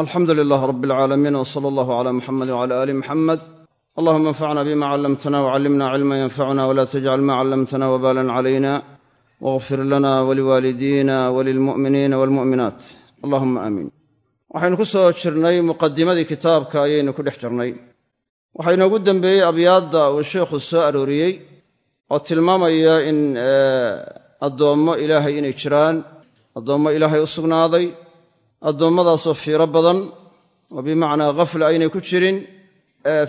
alxamdu lilaah rab alcaalamiin w sala allahu cala muxamed wcala aali muxamed allahuma anfacna bima callamtana wcallimna cilma yanfacuna wla tajcal ma callamtana wbalan calayna wagfir lana waliwaalidiina walilmu'miniina walmu'minaat allahuma aamiin waxaynu ku soo jirnay muqadimadii kitaabka ayaynu ku dhex jirnay. Waxaa inoogu dembeeyey abyaadda uu sheikhu soo arooriyey oo tilmaamaya in addoommo ilaahay inay jiraan addoommo ilaahay u sugnaaday addoommadaasoo fiiro badan oo bimacnaa khafla aynay ku jirin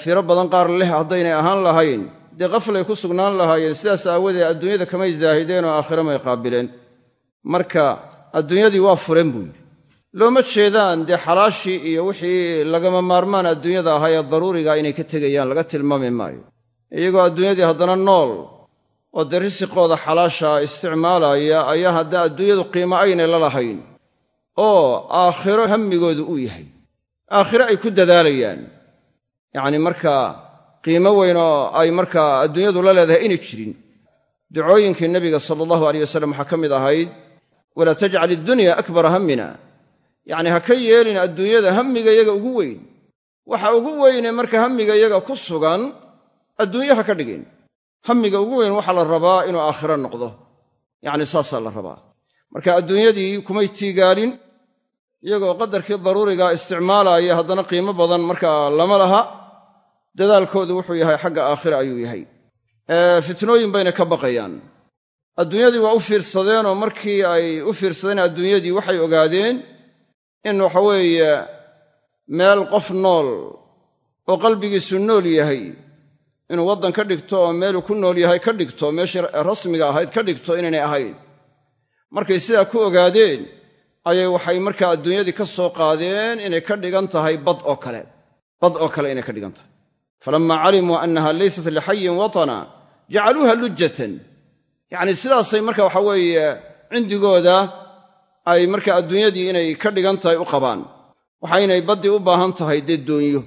fiiro badan qaar leh haddaynay ahaan lahayn. Dee khaflay ku sugnaan lahaayeen sidaas aawadeed adduunyada kamay zaahideen oo aakhire may qaabileen. Marka adduunyadii waa furen buu yidhi. Looma jeedaan dee xalaashii iyo wixii lagama maarmaan adduunyada ahaa ee daruuriga inay ka tegayaan laga tilmaami maayo. Iyagoo adduunyadii haddana nool oo dee risiqooda xalaasha isticmaalaya ayaa hadda adduunyadu qiimo aynay la lahayn oo aakhiro hammigoodu uu yahay. Aakhiro ay ku dadaalayaan. Yacni markaa qiimo weyn oo ay markaa adduunyadu la leedahay inay jirin. Ducooyinkii nebiga sala allahu aleyh wasalam waxaa ka mid ahayd walaa tajcal iddunya akbara hammina. Yacni ha ka yeelin adduunyada hammiga yaga ugu weyn. Waxa ugu weyne marka hammiga yaga ku sugan adduunye ha ka dhigin. Hammiga ugu weyn waxaa la rabaa inuu aakhiro noqdo. Yacni saasaa la rabaa marka adduunyadii kumay tiigaalin iyagoo qadarkii daruurigaa isticmaalaya haddana qiimo badan markaa lama laha dadaalkoodu wuxuu yahay xagga aakhira ayuu yahay. Fitnooyin bayna ka baqayaan. Adduunyadii waa u fiirsadeenoo markii ay u fiirsadeen adduunyadii waxay ogaadeen in waxaweeye meel qof nool oo qalbigiisu nool yahay inuu waddan ka dhigto oo meeluu ku nool yahay ka dhigto meeshii rasmiga ahayd ka dhigto inaynay ahayn markay sidaa ku ogaadeen ayay waxay markaa adduunyadii ka soo qaadeen inay ka dhigan tahay bad oo kale. Bad oo kale inay ka dhigan tahay. Falammaa calimuu annaha laysat lixayin watana jacaluuha lujjatan. Yacni sidaasay marka waxa weeye cindigooda ay marka adduunyadii inay ka dhigan tahay u qabaan. Waxaynay baddii u baahan tahay dee doonyo.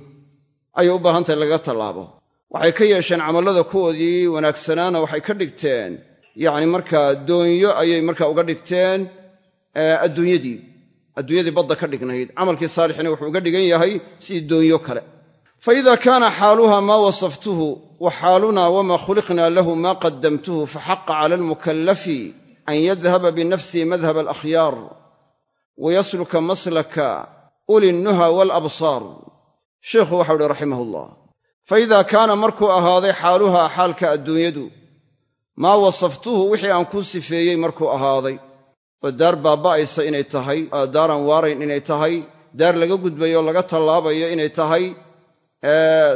Ayay u baahan tahay lagaga tallaabo. Waxay ka yeesheen camallada kuwoodii wanaagsanaana waxay ka dhigteen yacni markaa doonyo ayay markaa uga dhigteen adduunyadii. Adduunyadii badda ka dhignayd. Camalkii saalixina wuxuu uga dhigan yahay sidii doonyo kale. Fa ida kaana xaaluha maa wasaftuhu wa xaalunaa wamaa khuliqnaa lahu maa qaddamtuhu faxaqa cala almukallafi an yadhaba binafsihi madhab alakhyaar wayasluka maslaka uli nnuha waalabsaar sheikhu waxau uhi raximah ullah fa idaa kaana markuu ahaaday xaaluhaa xaalka adduunyadu maa wasaftuhu wixii aan kuu sifeeyey markuu ahaaday. Oo daar baaba'aysa inay tahay oo daaraan waarayn inay tahay daar laga gudbayo laga tallaabayo inay tahay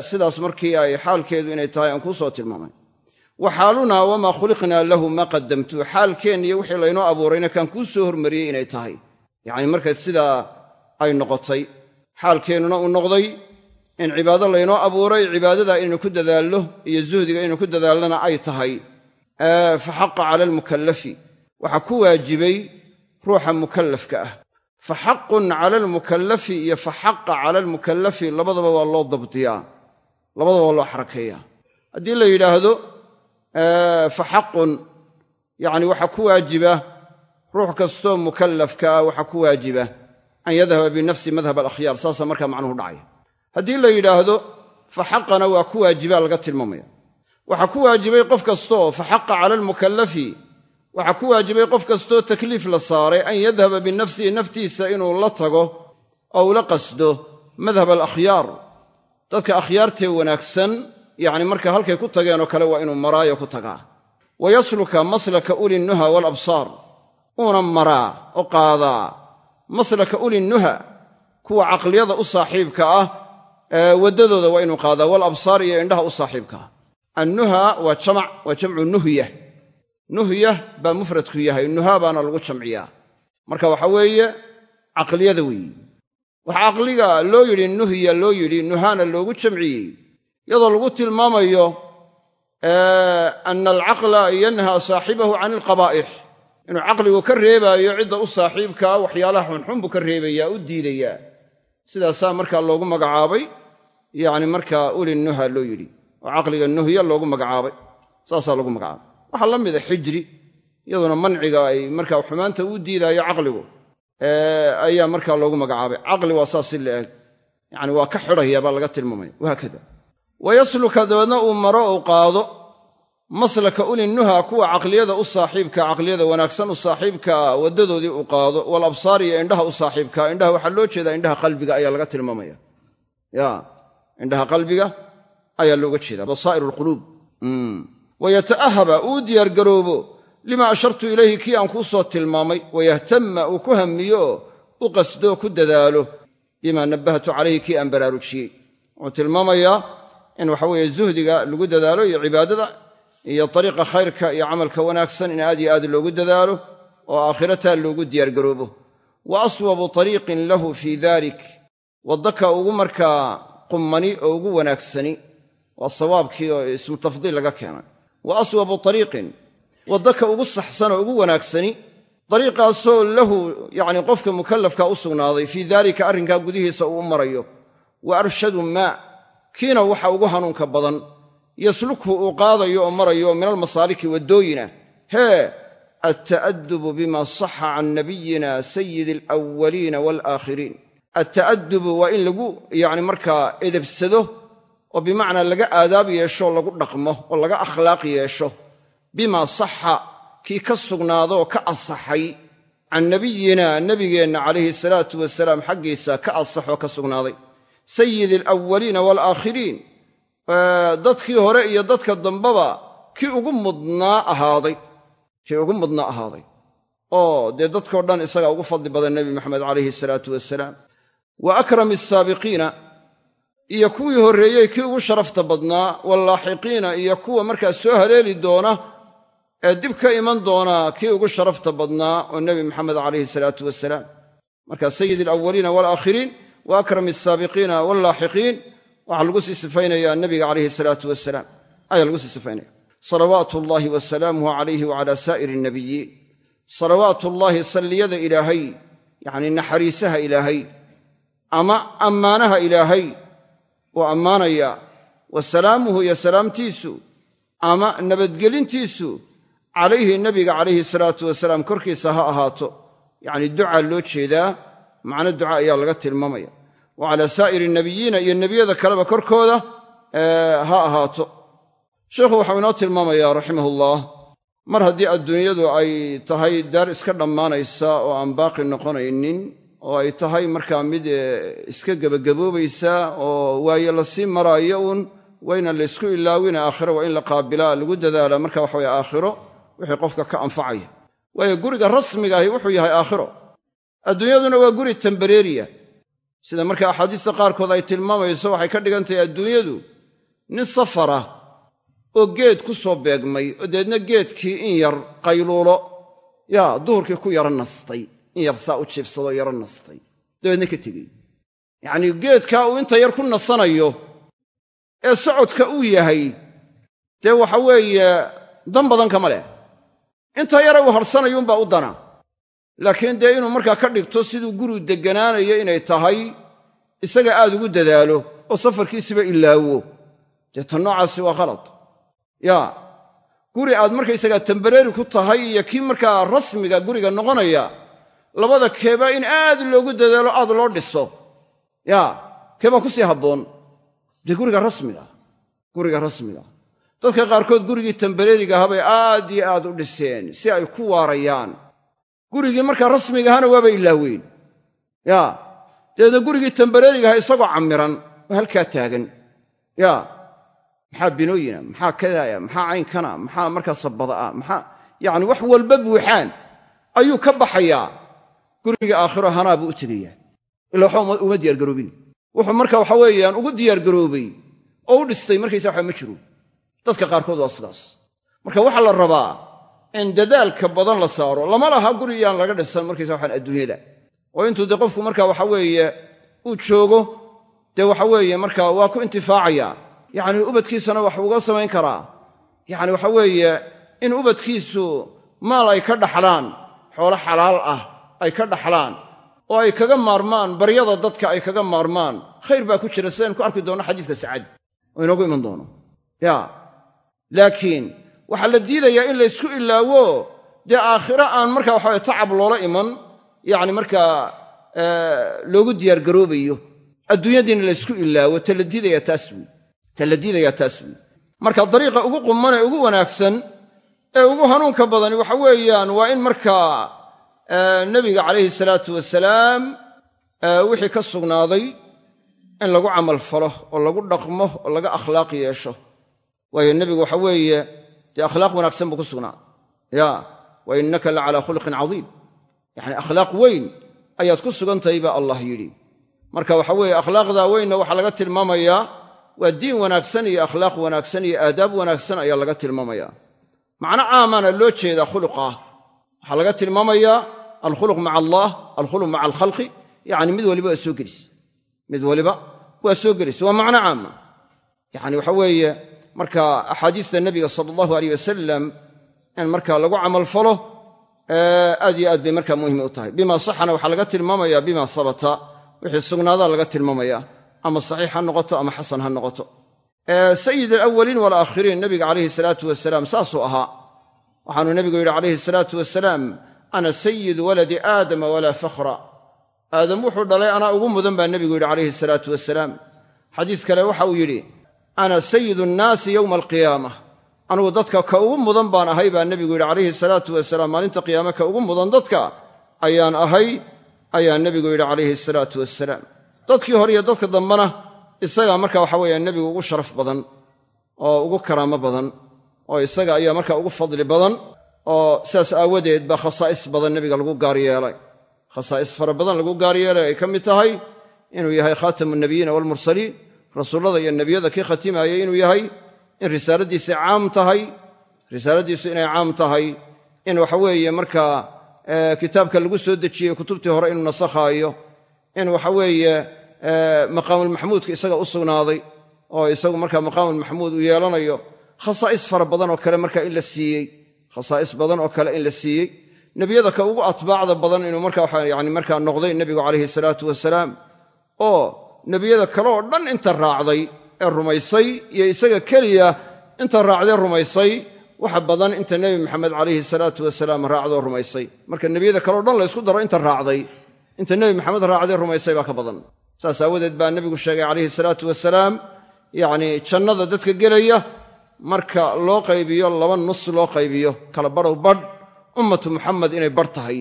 sidaas markii ay xaalkeedu inay tahay aan kuu soo tilmaamay. Wa xaalunaa wamaa khuliqnaa lahu maa qaddamtuhu xaalkeenniyo wixii laynoo abuurayna kaan kuu soo hormariyey inay tahay. Yacni marka sidaa ay noqotay xaalkeennuna uu noqday in cibaado laynoo abuuray cibaadadaa inaynu ku dadaallo iyo zuhdiga inaynu ku dadaallana ay tahay fa xaqa cala almukallafi. Waxaa ku waajibay ruuxa mukallafka ah. Fa xaqun cala almukallafi iyo fa xaqa cala almukallafi labadaba waa loo dabdiyaa labadaba waa loo xarakeeyaa haddii la yidhaahdo fa xaqun yacni waxaa ku waajiba ruux kastoo mukallafka ah waxaa ku waajiba an yadhaba binafsi madhab alakhyaar saasaa markaa macnuhu dhacaya. Haddii la yidhaahdo fa waa ku waajibaa laga tilmaamaya waxaa ku waajibay qof kastooo fa xaqa cala almukallafi. Waxaa ku waajibay qof kastoo takliif la saaray an yadhaba binafsihi naftiisa inuu la tago oo ula qasdo. Madhab alakhyaar. Dadka akhyaartee wanaagsan yacni marka halkay ku tageenoo kale waa inuu maraayo ku tagaa. Wa yasluka maslaka uli nnuha waalabsaar uuna maraa oo qaadaa. Maslaka uli nnuha kuwa caqliyada u saaxiibka ah waddadooda waa inuu qaadaa. Waalabsaar iyo indhaha u saaxiibka ah annuha waa jamac waa jamcu nuhya. Nuhya baa mufradku yahay. Nuha baana lagu jamciyaa. Marka waxa weeye caqliyada weeyi. Waxa caqliga loo yidhi nuhya loo yidhi nuhaana loogu jamciyey. Iyadoo lagu tilmaamayo ana alcaqla yanha saaxibahu can ilqabaa'ix inuu caqligu ka reebaayo cidda u saaxiibkaa waxyaalaha xunxun buu ka reebayaa u diidayaa. Sidaasaa markaa loogu magacaabay yacni markaa uli nuha loo yidhi oo caqliga nuhya loogu magacaabay. Saasaa loogu magacaabay. Waxaa la mida xijri iyaduna manciga ay markaa xumaanta u diidaayo caqligu ayaa markaa loogu magacaabay. Caqli waa saas si la eg yacni waa ka xidhaya baa laga tilmaamaya. Wahaakada wayasluka dabeedna uu maro uu qaado. Maslaka ulinnuha kuwa caqliyada u saaxiibka caqliyada wanaagsan u saaxiibkaa waddadoodii uu qaado. Wal absaar iyo indhaha u saaxiibkaa indhaha waxaa loo jeedaa indhaha qalbiga ayaa laga tilmaamaya. Ya indhaha qalbiga ayaa looga jeedaa basaa'ir alquluub wayata'ahaba uu diyaargaroobo lima ashartu ilayhi kii aan kuu soo tilmaamay. Wayahtama uu ku hamiyo u qasdoo ku dadaalo. Bima nabbahtu calayhi kii aan baraarujiyey. Wuxuu tilmaamayaa in waxa weeye zuhdiga lagu dadaalo iyo cibaadada iyo dariiqa khayrka iyo camalka wanaagsan in aad iyo aad loogu dadaalo oo aakhirataa loogu diyaargaroobo. Wa aswabu tariiqin lahu fii dalik waddaka ugu markaa qummani oo ugu wanaagsani waa sawaabkii oo ismu tafdiil laga keenay. Wa aswabu tariiqin. Waddaka ugu saxsan oo ugu wanaagsani dariiqaasoo lahu yacni qofka mukallafka u sugnaaday fii daalika arrinkaa gudihiisa uu u marayo. Wa arshadu maa. Kiina waxa ugu hanuunka badan. Yaslukhu uu qaadayo oo marayo min almasaaliki waddooyina. Hee alta'adubu bima saxa can nabiyina sayidi alawwaliina waalaakhiriin alta'adubu waa in lagu yacni markaa edebsado oo bimacnaa laga aadaab yeesho lagu dhaqmo oo laga akhlaaq yeesho bima saxa kii ka sugnaadoo ka asaxay can nabiyina nebigeenna calayhi salaatu wasalaam xaggiisa ka asaxoo ka sugnaaday. Sayidi alawwaliina waalaakhiriin dadkii hore iyo dadka dambeba kii ugu mudnaa ahaaday kii ugu mudnaa ahaaday. Oo dee dadkao dhan isagaa ugu fadli badan nebi maxamed calayhi salaatu wasalaam wa akrami asaabiqiina iyo kuwii horreeyey kii ugu sharafta badnaa wallaaxiqiina iyo kuwa markaa soo haleeli doona ee dib ka iman doonaa kii ugu sharafta badnaa oo nebi maxamed calayhi salaatu wasalaam marka sayidi alawwaliina waalaakhiriin wa akrami asaabiqiina wallaaxiqiin waxaa lagu sii sifaynayaa nebiga calayhi salaatu wasalaam ayaa lagu sii sifaynaya. Salawaatu ullaahi wa salaamuhu calayhi wacalaa saa'iri annabiyiin salawaatullaahi salliyada ilaahay yacnii naxariisaha ilaahay ama ammaanaha ilaahay uu ammaanaya wa salaamuhu iyo salaamtiisu ama nabadgelintiisu calayhi nebiga calayhi salaatu wasalaam korkiisa ha ahaato. Yacni ducaa loo jeedaa macno duca ayaa laga tilmaamaya. Wa calaa saa'iri nabiyiina iyo nebiyada kaleba korkooda ha ahaato. Sheikhu waxau inoo tilmaamayaa raximahullah mar haddii adduunyadu ay tahay daar iska dhammaanaysa oo aan baaqi noqonaynin oo ay tahay markaa mid iska gebagaboobaysa oo waaye la sii maraayo uun wayna laysku ilaawina aakhiro waa in la qaabilaa lagu dadaala. Marka waxa weye aakhiro wixii qofka ka anfacaya. Waayo guriga rasmiga ahi wuxuu yahay aakhiro. Adduunyaduna waa guri tembareeriya. Sida marka axaadiista qaarkood ay tilmaamayso waxay ka dhigan tahay adduunyadu nin safara oo geed ku soo beegmay oo deedna geedkii in yar qayluulo. Yaa duhurkii ku yaro nastay in yar saa u jiibsadoo yaro nastay. Dabeedna ka tegey. Yacnii geedkaa uu inta yar ku nasanayo ee socodka uu yahay dee waxa weeye dan badan kama leh. Inta yare uu harhsanayuunbaa u dana. Laakiin dee inuu markaa ka dhigto siduu gurigu degganaanayo inay tahay isaga aad ugu dadaalo oo safarkiisiba ilaawo. Dee tan noocaasi waa khalad. Yaa guri aad markaysagaa tembareeri ku tahay iyo kii markaa rasmiga guriga noqonaya labada keebaa in aad loogu dadaalo aad loo dhiso. Yaa keebaa ku sii habboon. Dee guriga rasmiga guriga rasmiga dadka qaarkood gurigii tembareeriga ahabay aad iyo aad u dhiseen si ay ku waarayaan. Gurigii markaa rasmigahana waaba ilaaweyn yaa dabeedna gurigii tembareerigaha isagoo cammiran oo halkaa taagan. Yaa maxaa binooyina maxaa kadaaya maxaa caynkana maxaa markaa sabada'a maxaa yacni wax walba buuxaan ayuu ka baxayaa guriga aakhiro hanaa buu u tegayaa. Ila waxba uma diyaargaroobin wuxuu marka waxa weeyaan ugu diyaargaroobay oo u dhistay markaysa waxa ma jiro dadka qaarkood waa sidaas. Marka waxaa la rabaa in dadaalka badan la saaro lama laha guriyaan laga dhisan markaysa waxaan adduunyada. Oo intuu dee qofku marka waxa weeye uu joogo dee waxa weeye marka waa ku intifaacaya. Yacni ubadkiisana wax uga samayn karaa. Yacni waxa weeye in ubadkiisu maal ay ka dhaxlaan xoolo xalaal ah ay ka dhaxlaan oo ay kaga maarmaan baryada dadka ay kaga maarmaan. Khayr baa ku jira sidaynu ku arki doonno xadiiska sacad. Oo inoogu iman doono. Ya. Laakiin waxaa la diidayaa in laysku ilaawo dee aakhiro aan markaa waxaweye tacab loola iman yacni markaa loogu diyaargaroobayo adduunyadiina laysku ilaawo tala diidayaa taas wey tala diidayaa taas wey marka dariiqa ugu quman ee ugu wanaagsan ee ugu hanuunka badani waxa weeyaan waa in markaa nebiga calayhi salaatu wasalaam wixii ka sugnaaday in lagu camal falo oo lagu dhaqmo oo laga akhlaaq yeesho. Waayo nebigu waxa weeye dee akhlaaq wanaagsan buu ku sugnaa. Ya wa innaka la calaa khuluqin cadiim. Yacni akhlaaq weyn ayaad ku sugantahay baa allah yidhi. Marka waxa weeye akhlaaqdaa weynna waxaa laga tilmaamayaa waa diin wanaagsan iyo akhlaaq wanaagsan iyo aadaab wanaagsan ayaa laga tilmaamayaa macno caamana loo jeedaa khuluqah waxaa laga tilmaamayaa alkhuluq maca allah alkhuluq maca alkhalqi yacni mid waliba waa soo gelisa mid waliba waa soo gelisa waa macno caama yacni waxa weeye marka axaadiista nebiga sala allahu aleyh wasalam in marka lagu camalfalo aad iyo aad bay markaa muhiim u tahay bima saxana waxaa laga tilmaamaya bima sabata wixii sugnaadaa laga tilmaamaya ama saxiix ha noqoto ama xasan ha noqoto sayid alawaliin walaakhiriin nebiga calayhi salaatu wasalaam saasuu ahaa waxaanuu nebigu yidhi calayhi salaatu wasalaam ana sayidu waladi aadama walaa fakhra. Aadam wuxuu dhalay anaa ugu mudan baa nebigu yidhi calayhi salaatu wasalaam xadiis kale waxa uu yidhi ana sayidu nnaasi yowma alqiyaamah. Anugu dadka ka ugu mudan baan ahay baa nebigu yidhi calayhi salaatu wasalaam maalinta qiyaame ka ugu mudan dadka ayaan ahay ayaa nebigu yidhi calayhi salaatu wasalaam dadkii hore iyo dadka dambena isagaa marka waxa weeye nebigu ugu sharaf badan oo ugu karaamo badan oo isaga ayaa marka ugu fadli badan oo sidaas aawadeed baa khasaa'is badan nebiga lagu gaar yeelay. Khasaa'is fara badan lagu gaar yeelay ay ka mid tahay inuu yahay khaatamu nabiyiina waalmursaliin rasuullada iyo nebiyada kii khatimaayay inuu yahay in risaaladiisi caam tahay risaaladiisu inay caam tahay in waxa weeye markaa kitaabka lagu soo dejiyey kutubtii hore inuu nasakhaayo in waxa weeye maqaamulmaxmuudka isaga u sugnaaday oo isagu markaa maqaamulmaxmuud uu yeelanayo khasaa'is fara badan oo kale markaa in la siiyey khasaa'is badan oo kale in la siiyey. Nebiyada ka ugu atbaacda badan inuu marka waxa yani markaa noqday nebigu calayhi salaatu wasalaam oo nebiyada kale oo dhan inta raacday ee rumaysay iyo isaga keliya inta raacdee rumaysay waxa badan inta nebi maxamed calayhi salaatu wasalaam raacdoo rumaysay. Marka nebiyada kaleo dhan la ysku daro inta raacday inta nebi maxamed raacdee rumaysay baa ka badan. Saas aawadeed baa nebigu sheegay calayhi salaatu wasalaam yacnii jannada dadka gelaya marka loo qaybiyo laba nus loo qaybiyo kala badhow badh ummatu muxamed inay badh tahay.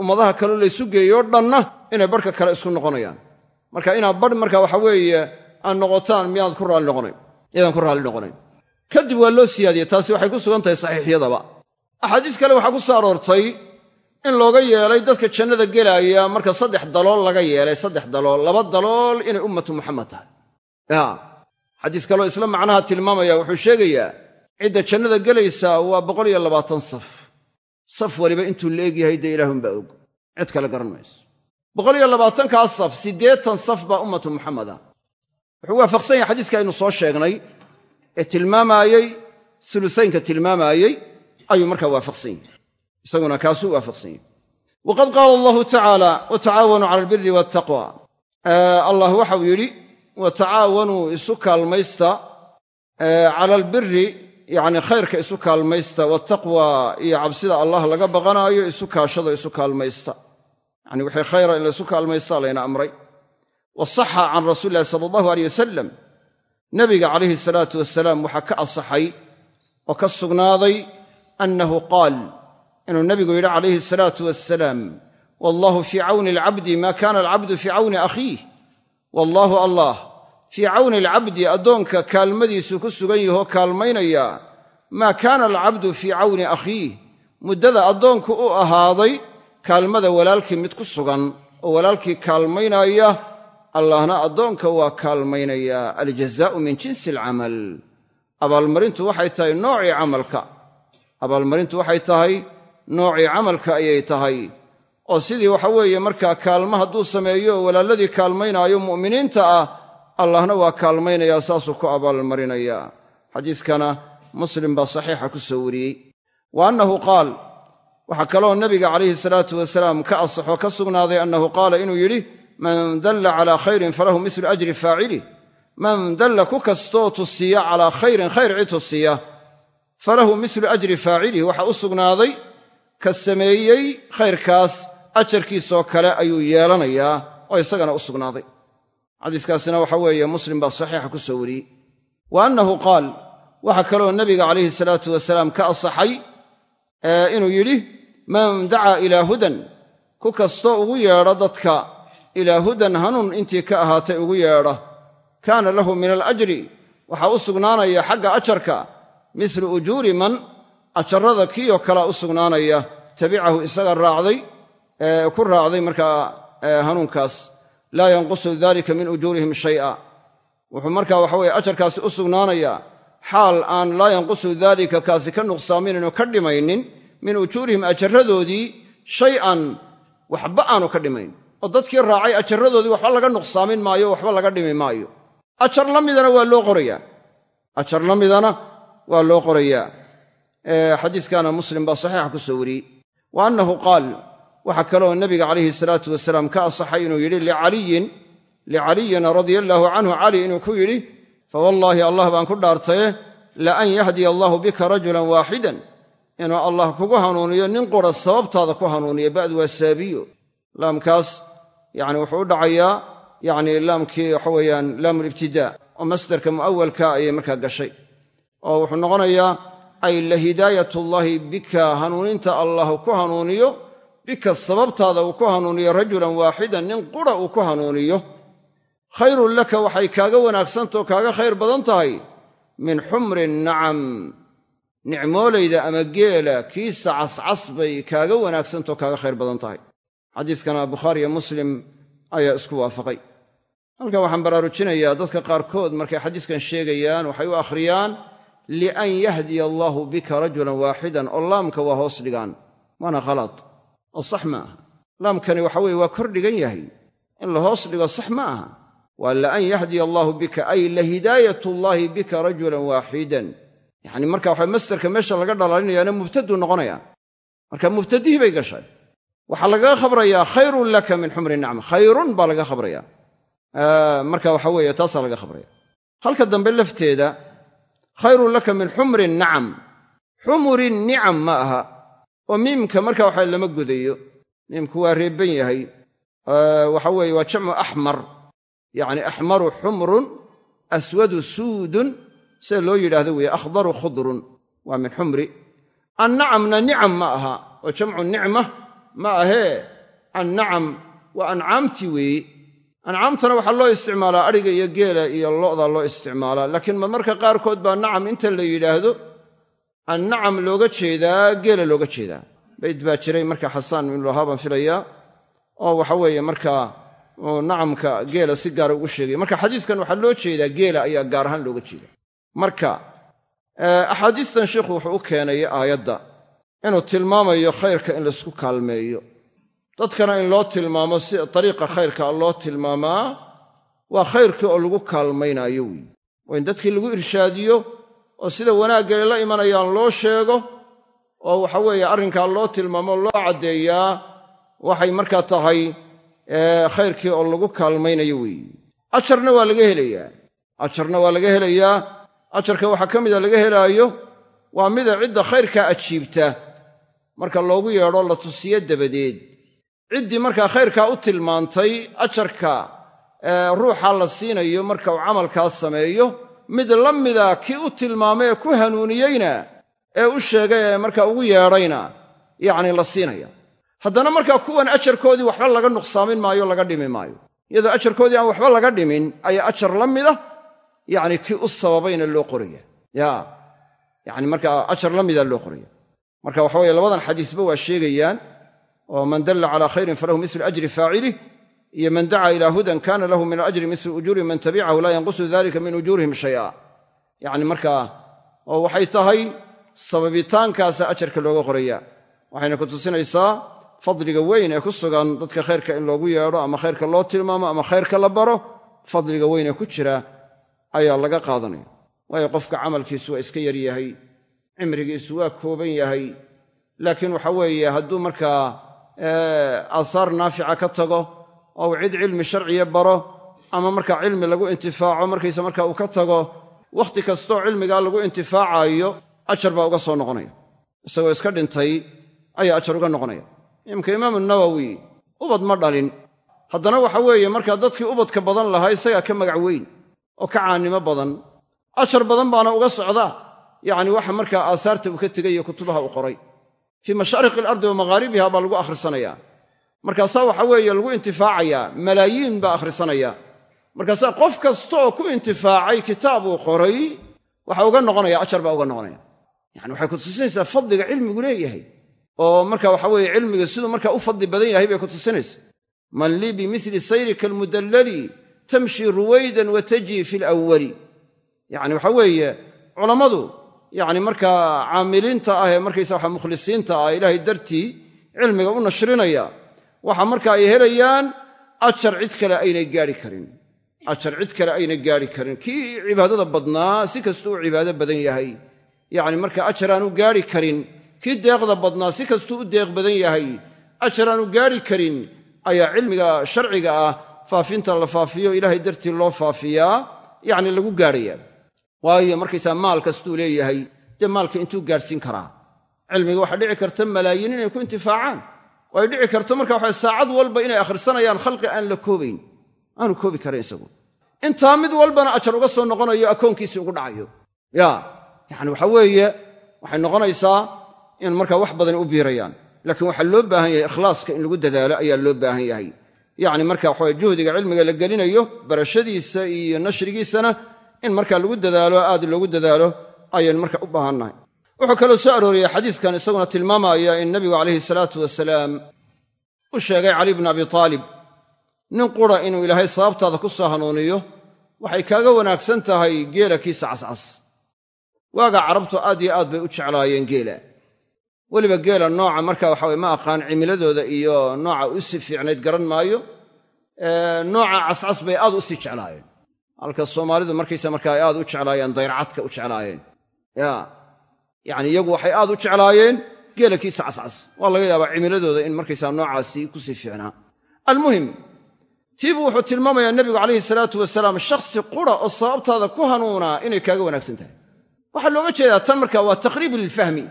Ummadaha kaleo laysu geeyoo dhanna inay badhka kale isku noqonayaan. Marka inaad badh marka waxa weeye aad noqotaan miyaad ku raalli noqonayn. Kadib waa loo siyaadiyey taasi waxay ku sugan tahay saxiixyadaba. Axaadiis kale waxaa ku soo aroortay in looga yeelay dadka jannada gelaaya marka saddex dalool laga yeelay saddex dalool laba dalool inay ummatu muxamed tahay xadiis kaleo isla macnaha tilmaamaya wuxuu sheegayaa cidda jannada gelaysaa waa boqol iyo labaatan saf. Saf waliba intuu la egyahay dee ilaahunbaa og. Cid kale garan mayso. Boqol iyo labaatankaas saf siddeetan saf baa ummatu muxamed ah wuxuu waafaqsan yahay xadiiska aynu soo sheegnay ee tilmaamaayey sulusaynka tilmaamaayey ayuu markaa waafaqsan yahy isaguna kaasuu waafaqsan yahy waqad qaala allahu tacaala watacaawanuu cala albiri waataqwa allah waxau yidhi watacaawanuu isu kaalmaysta cala albiri yacni khayrka isu kaalmaysta waataqwa iyo cabsida allah laga baqanaayo isu kaashado isu kaalmaysta. Yacni wixii khayra in la isu kaalmaysta layna amray. Wasaxa can rasuuli illahi sala allahu aleyh wasalam nebiga calayhi salaatu wasalaam waxaa ka asaxay oo ka sugnaaday annahu qaal inuu nebigu yidhi calayhi salaatu wasalaam wallahu fii cawni alcabdi maa kaana alcabdu fii cawni akhiih wallaahu allah. Fii cawni alcabdi addoonka kaalmadiisuu ku sugan yahoo kaalmaynaya maa kaana alcabdu fii cawni akhiih. Muddada addoonku u ahaaday kaalmada walaalkii mid ku sugan oo walaalkii kaalmaynaya allahna addoonka waa kaalmaynayaa aljazaa'u min jinsi alcamal. Abaalmarintu waxay tahay noocii camalka. Abaalmarintu waxay tahay noocii camalka ayay tahay oo sidii waxa weeye markaa kaalmo hadduu sameeyo walaaladii kaalmaynaayo mu'miniinta ah allahna waa kaalmaynayaa saasuu ku abaalmarinayaa xadiiskana muslim baa saxiixa ku soo wariyey. Wa annahu qaal waxaa kaloo nebiga calayhi salaatu wasalaam ka asaxoo ka sugnaaday annahu qaala inuu yidhi man dalla calaa khayrin falahu mislu ajri faacilih man dalla ku kastoo tusiya calaa khayrin khayr cid tusiya falahu mislu ajri faacilih waxaa u sugnaaday ka sameeyey khayrkaas ajarkiisoo kale ayuu yeelanayaa oo isagana u sugnaaday. Xadiiskaasina waxa weeye muslim baa saxiixa ku soo wariyey. Wa annahu qaal waxaa kaloo nebiga calayhi salaatu wasalaam ka asaxay inuu yidhi man dacaa ilaa hudan ku kastoo ugu yeedho dadka ilaa hudan hanuun intii ka ahaatay ugu yeedha kaana lahu min alajri. Waxaa u sugnaanaya xagga ajarka mislu ujuuri man ajarrada kiioo kalea u sugnaanaya tabicahu isaga raacday ku raacday markaa hanuunkaas. Laa yanqusu dalika min ujuurihim shay'a. Wuxuu markaa waxa weye ajarkaasi u sugnaanayaa xaal aan laa yanqusu daalika kaasi ka nuqsaaminaynoo ka dhimaynin min ujuurihim ajarradoodii shay-an waxba aanu ka dhimayn. Oo dadkii raacay ajarradoodii waxba laga nuqsaamin maayo waxba laga dhimi maayo. Ajar la midana waa loo qorayaa. Ajar la midana waa loo qorayaa. Xadiiskana muslim baa saxiixa ku soo wariyey. Wa annahu qaal waxaa kaloo nebiga calayhi salaatu wasalaam ka asaxay inuu yidhi licaliyin radia allaahu canhu cali inuu ku yidhi fawallaahi allah baan ku dhaartaye la an yahdiya allaahu bika rajulan waaxidan inuu allah kugu hanuuniyo nin qura sababtaada ku hanuuniyo ba'du waa saabiyo. Laamkaas yacni wuxuu u dhacayaa yacni laamkii waxa weeyaan laamulibtidaa oo masdarka mu'awalka ayay markaa gashay. Oo wuxuu noqonayaa ay la hidaayatullaahi bika hanuuninta allah ku hanuuniyo bika sababtaada uu ku hanuuniyo rajulan waaxidan nin qura uu ku hanuuniyo. Khayrun laka waxay kaaga wanaagsantao kaaga khayr badan tahay. Min xumrin nacam nicmoolayda ama geela kiisa cascas bay kaaga wanaagsantao kaaga khayr badan tahay. Xadiiskana bukhaari iyo muslim ayaa isku waafaqay. Halkan waxaan baraarujinayaa dadka qaarkood markay xadiiskan sheegayaan waxay u akhriyaan lian yahdiya allaahu bika rajulan waaxidan oo laamka waa hoos dhigaan. Waana khalad oo sax ma aha. Laamkani waxa weye waa kor dhigan yahay. In la hoos dhigo sax ma aha. Waa laan yahdiya allaahu bika ay la hidaayatullaahi bika rajulan waaxidan. Yacni marka waxa masderka meesha laga dhalaalinayaana mubtaduu noqonaya. Marka mubtadihii bay gashay waxaa lagaga khabrayaa khayrun laka min xumri nacma khayrun baa laga khabraya. Marka waxa weeye taasaa laga khabraya. Halka dambe lafteeda khayrun laka min xumri nacam xumuri nicam ma aha oo miimka marka waxa lama godayo miimku waa reebban yahay. Waxa weeye waa jamcu axmar yacni axmaru xumrun aswadu suudun. Sida loo yidhaahdo weeye akhdaru khudrun. Waa min xumri. Annacamna nicam ma aha. Oo jamcu nicma ma ahee. Annacam waa ancaamtii weeye. Ancaamtana waxaa loo isticmaalaa adhiga iyo geela iyo lo'da loo isticmaalaa. Laakiin marmarka qaarkood baa nacam inta la yidhaahdo annacam looga jeedaa geela looga jeedaa. Bayd baa jiray marka xasaan ibnu lahaa baan filayaa oo waxa weeye markaa nacamka geela si gaara ugu sheegay. Marka xadiiskan waxaa loo jeedaa geela ayaa gaar ahaan looga jeeda marka axaadiistan sheikhu wuxuu u keenay aayadda inuu tilmaamayo khayrka in laysku kaalmeeyo. Dadkana in loo tilmaamo si dariiqa khayrka loo tilmaamaa waa khayrkii oo lagu kaalmaynaayo weyi waa in dadkii lagu irshaadiyo oo sida wanaaggali la imanayaan loo sheego oo waxa weeye arrinkaa loo tilmaamo loo caddeeyaa waxay markaa tahay khayrkii oo lagu kaalmaynayo weeye ajarna waa laga helayaa. Ajarna waa laga helayaa. Ajarka waxaa ka mida laga helaayo waa mida cidda khayrkaa ajiibta. Marka loogu yeedho la tusiyo dabadeed. Ciddii markaa khayrkaa u tilmaantay ajarka ruuxa la siinayo marka uu camalkaas sameeyo mid la mida kii u tilmaamay ee ku hanuuniyeyna ee u sheegay ee markaa ugu yeedhayna yacni la siinaya. Haddana markaa kuwan ajarkoodii waxba laga nuqsaamin maayo laga dhimi maayo. Iyadoo ajarkoodii aan waxba laga dhimin ayaa ajar la mida yacni kii u sababayna loo qoraya. Ya yacni markaa ajar la mida loo qoraya. Marka waxa weye labadan xadiisba waa sheegayaan oo man dalla calaa khayrin falahu mislu ajri faacilih iyo man dacaa ilaa hudan kana lahu min alajri mislu ujuuri man tabicahu laa yanqusu dalika min ujuurihim shay'a. Yacni markaa oo waxay tahay sababitaankaasa ajarka looga qoraya waxayna ku tusinaysaa fadliga weyn ee ku sugan dadka khayrka in loogu yeedho ama khayrka loo tilmaamo ama khayrka la baro fadliga weyn ee ku jira ayaa laga qaadanaya. Waayo qofka camalkiisu waa iska yar yahay cimrigiisu waa kooban yahay laakiin waxa weeye hadduu markaa aasaar naafica ka tago oo cid cilmi sharciya baro ama markaa cilmi lagu intifaaco markaysa markaa uu ka tago wakhti kastoo cilmigaa lagu intifaacayo ajar baa uga soo noqonaya. Isagoo iska dhintay ayaa ajar uga noqonaya. Imka imaamu nawowi ubad ma dhalin. Haddana waxa weeye markaa dadkii ubadka badan lahaa isagaa ka magac weyn oo ka caannimo badan. Ajar badan baana uga socda. Yacni waxa markaa aasaarta uu ka tegay iyo kutubaha uu qoray. Fii mashaariqi alardi wa maghaaribiha baa lagu akhrisanayaa markaasaa waxa weeye lagu intifaacayaa malaayiin baa akhrisanaya. Markaasaa qof kasta oo ku intifaacay kitaab uu qoray waxa uga noqonaya ajar baa uga noqonaya. Yani waxay kutusinaysaa fadliga cilmigu leeyahay. Oo marka waxa weeye cilmiga siduu markaa u fadli badan yahay bay kutusinaysa man lii bimili sayrika almudallali tamshi ruwaydan wa tajii fi lawwali yacni waxa weeye culammadu yacni markaa caamiliinta ah ee markaysa waxa mukhlisiinta ah ilaahay dartii cilmiga u nashrinaya waxa marka ay helayaan ajar cid kale aynay gaadhi karin. Ajar cid kale ayna gaadhi karin. Kii cibaadada badnaa si kastuu u cibaado badan yahay. Yacni marka ajar aanu gaadhi karin kii deeqda badnaa si kastuu u deeq badan yahay. Ajar aanu gaadhi karin ayaa cilmiga sharciga ah faafinta la faafiyo ilaahay dartii loo faafiyaa yacni lagu gaadhaya waayo markaysaa maal kastuu leeyahay dee maalka intuu gaadhsiin karaa. Cilmiga waxaa dhici karta malaayiin inay ku intifaacaan oo ay dhici karto marka waxa saacad walba inay akhrisanayaan khalqi aan la koobayn. Aanu koobi karan isagu. Intaa mid walbana ajar uga soo noqonayo akoonkiisii ugu dhacayo. Ya yacni waxa weeye waxay noqonaysaa in markaa wax badan u biirayaan. Laakiin waxaa loo baahan yahay ikhlaaska in lagu dadaalo ayaa loo baahan yahay. Yacni marka waxawe juhdiga cilmiga la gelinayo barashadiisa iyo nashrigiisana in markaa lagu dadaalo aad loogu dadaalo ayaynu marka u baahannahay wuxuu kaloo soo arooriyey xadiiskan isaguna tilmaamaya in nebigu calayhi salaatu wasalaam u sheegay cali bnu abi taalib nin qura inuu ilaahay sababtaada ku soo hanuuniyo waxay kaaga wanaagsan tahay geela kiisa cascas. Waagaa carabtu aad iyo aad bay u jeclaayeen geela. Weliba geela nooca marka waxa weye ma aqaan cimiladooda iyo nooca u si fiicnayd garan maayo nooca cascas bay aad u sii jeclaayeen. Halka soomaalidu markaysa markaa ay aad u jeclaayeen dayrcadka u jeclaayeen. Ya yacni iyagu waxay aad u jeclaayeen geela kiisa cascas waa laga yaabaa cimiladooda in markaysaa noocaasi ku sii fiicnaa almuhim tiibuu wuxuu tilmaamayaa nebigu calayhi salaatu wasalaam shakhsi qura oo sababtaada ku hanuunaa inay kaaga wanaagsan tahay. Waxaa looga jeedaa tan marka waa taqriibu lilfahmi.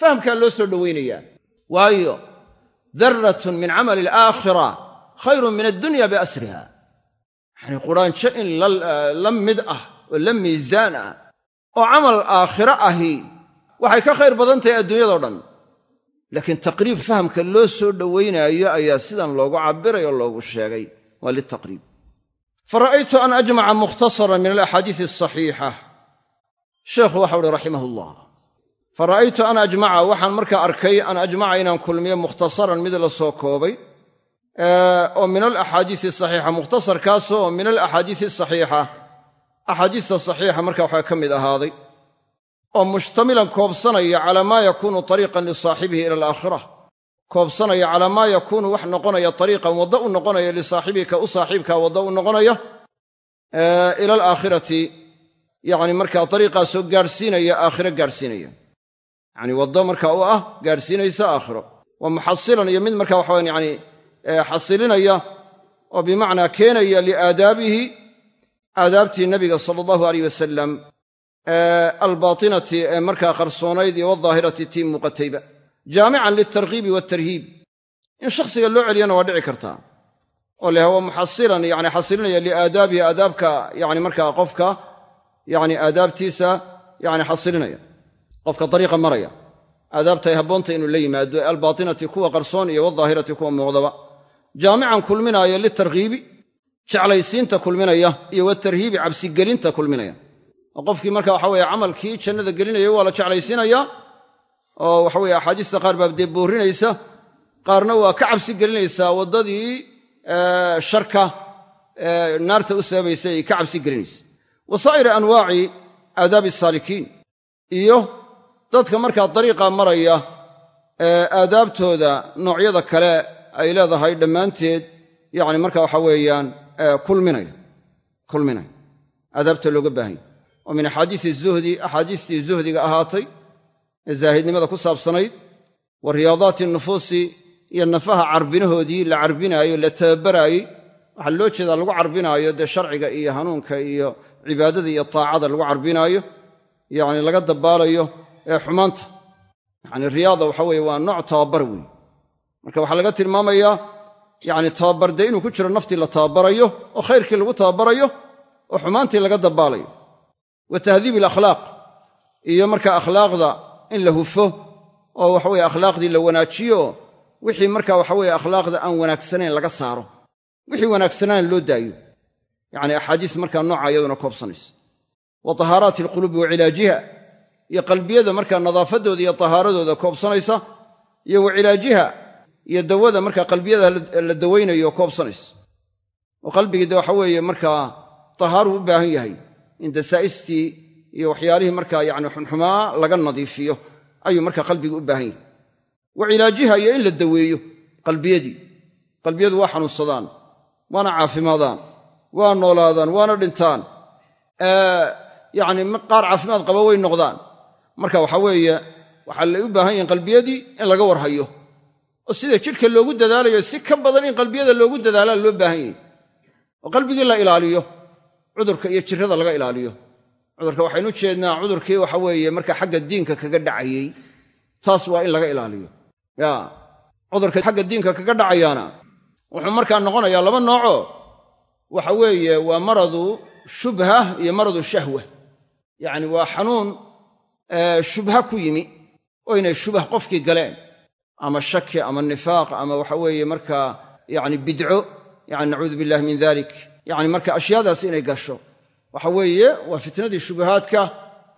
Fahamkaa loo soo dhowaynayaa waayo darratun min camali alaakhira khayrun min addunya biasriha yacanii quraanjo in la mid ah oo la miisaan ah oo camal aakhiro ahi waxay ka khayr badan tahay adduunyadao dhan. Laakiin taqriib fahamka loo soo dhowaynaayo ayaa sidan loogu cabbiray oo loogu sheegay. Waa litaqriib. Fara'aytu an ajmaca mukhtasaran min alaxaadiisi asaxiixa sheekhu waxau uhi raximah ullah fara'aytu an ajmaca waxaan markaa arkay an ajmaca inaan kulmiyo mukhtasaran mid la soo koobay oo min alaxaadiisi saxiixa mukhtasarkaasoo min alaxaadiisi saxiixa axaadiista saxiixa marka waxaa ka mid ahaaday oo mushtamilan koobsanaya calaa maa yakuunu tariiqan lisaaxibihi ila alaakhira. Koobsanaya calaa maa yakuunu wax noqonaya tariiqan waddo u noqonaya lisaaxibihi ka u saaxiibkaa waddo u noqonaya ila alaakhirati yacni markaa dariiqaasoo gaadhsiinaya aakhiro gaadhsiinaya yacni waddo marka u ah gaadhsiinaysa aakhiro. Wa muxasilan iyo mid marka waxawan yani xasilinaya oo bimacnaa keenaya liaadaabihi aadaabtii nabiga sala allahu aleyh wasalam albaatinati ee markaa qarsoonayd iyo wadaahirati tii muuqatayba. Jaamican liltarkiibi waltarhiib in shakhsiga loo celiyana waa dhici kartaa. Oo leh waa muxasilan yani xasilinaya liaadaabihi aadaabka yani markaa qofka yani aadaabtiisa yani xasilinaya qofka dariiqa maraya. Aadaabtaay habboonta inuu la yimaado ee albaatinati kuwa qarsoon iyo wadaahirati kuwa muuqdaba. Jaamican kulminaaya litarkiibi jeclaysiinta kulminaya iyo watarhiibi cabsigelinta kulminaya. Oo qofkii marka waxa weye camalkii jannada gelinaya waa la jeclaysiinaya oo waxa weye axaadiista qaar baa dee boorinaysa qaarna waa ka cabsi gelinaysaa waddadii sharka naarta u sababaysay ay ka cabsi gelinaysa. Wa saa'iri anwaaci aadaabi asaalikiin iyo dadka markaa dariiqa maraya aadaabtooda noocyada kale ay leedahay dhammaanteed yacni marka waxa weeyaan kulminaya aadaabta looga baahanya oo min axaadiisi zuhdi axaadiistii zuhdiga ahaatay ee zaahidnimada ku saabsanayd wa riyaadaati nufuusi iyo nafaha carbinahoodii la carbinaayo la tababaraayey waxaa loo jeedaa lagu carbinaayo dee sharciga iyo hanuunka iyo cibaadada iyo taacada lagu carbinaayo yacni laga dabaalayo ee xumaanta. Yacni riyaada waxa weeye waa nooc tababar weeye marka waxaa laga tilmaamayaa yacni tababar dee inuu ku jiro naftii la tababarayo oo khayrkii lagu tababarayo oo xumaantii laga dabbaalayo wa tahdiibi alakhlaaq iyo marka akhlaaqda in la hufo oo waxaweye akhlaaqdii la wanaajiyo wixii marka waxaweye akhlaaqda aan wanaagsanayn laga saaro. Wixii wanaagsanaan loo daayo. Yacni axaadiis markaa nooca iyaduna koobsanaysa. Wa tahaaraati alquluubi wa cilaajiha iyo qalbiyada markaa nadaafaddooda iyo tahaaradooda koobsanaysa iyo wa cilaajiha iyo dawada markaa qalbiyada la dawaynayo koobsanaysa. Oo qalbigii de waxa weeye markaa tahaaruu u baahan yahay. In dasaa'istii iyo waxyaalihii markaa yacni xunxumaa laga nadiifiyo ayuu markaa qalbigii u baahan yahay. Wa cilaajiha iyo in la daweeyo qalbiyadii. Qalbiyadu waa xanuunsadaan waana caafimaadaan waa noolaadaan waana dhintaan. Yacni qaar caafimaad qaba way noqdaan. Marka waxa weeye waxaa lay u baahan yahin qalbiyadii in laga warhayo oo sida jidhka loogu dadaalayo si ka badan in qalbiyada loogu dadaalaa loo baahan yahy oo qalbigii la ilaaliyo cudurka iyo jirrada laga ilaaliyo. Cudurka waxaynu jeednaa cudurkii waxa weeye marka xagga diinka kaga dhacayey taas waa in laga ilaaliyo. Ya cudurka xagga diinka kaga dhacayaana wuxuu markaa noqonayaa laba nooco waxa weeye waa maradu shubha iyo maradu shahwa. Yacni waa xanuun shubha ku yimi oo inay shubah qofkii galeen ama shaki ama nifaaq ama waxa weeye markaa yacni bidco yani nacuudu billahi min dalik yacni marka ashyaadaas inay gasho. Waxa weeye waa fitnadii shubahaadka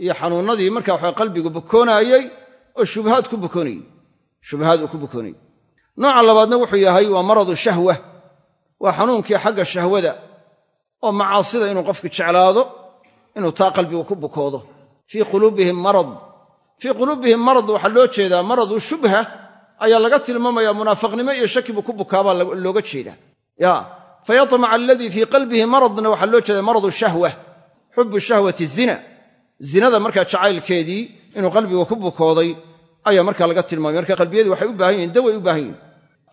iyo xanuunnadii marka waxa qalbigu bukoonaayey oo shubahaad ku bukoonayey. Shubahaad uu ku bukoonayey. Nooca labaadna wuxuu yahay waa maradu shahwa. Waa xanuunkii xagga shahwada oo macaasida inuu qofku jeclaado inuu taa qalbigu ku bukoodo. Fii quluubihim marad. Fii quluubihim marad waxaa loo jeedaa maradu shubha ayaa laga tilmaamaya munaafiqnimo iyo shaki buu ku bukaabaa looga jeedaa. Ya fayatmaca aladii fii qalbihi maradna waxaa loo jeeda maradu shahwa xubu shahwati zina. Zinada markaa jacaylkeedii inuu qalbigu ku bukooday ayaa markaa laga tilmaamay. Marka qalbiyadii waxay u baahan yihiin daway u baahan yihiin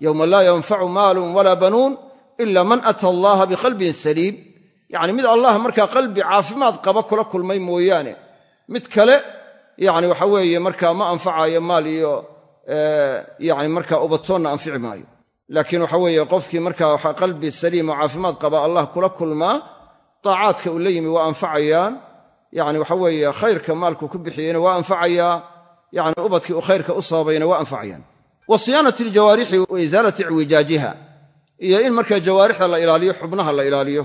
yowma laa yanfacu maalun walaa banuun ila man ata allaha biqalbin saliim. Yacni mid allah markaa qalbi caafimaad qaba kula kulmay mooyaane. Mid kale yacni waxa weeye markaa ma anfacayo maal iyo yacni markaa ubatoonna anfici maayo. Laakiin waxa weeye qofkii markaa waxa qalbi saliim oo caafimaad qaba allah kula kulmaa daacaadka uu la yimi waa anfacayaan. Yacni waxa weeye khayrka maalku ku bixiyeyna waa anfacayaa yacni ubadkii uu khayrka u sababayna waa anfacayaan. Wa siyaanati aljawaarixi wa isaalati icwijaajiha. Iyo in markaa jawaarixda la ilaaliyo xubnaha la ilaaliyo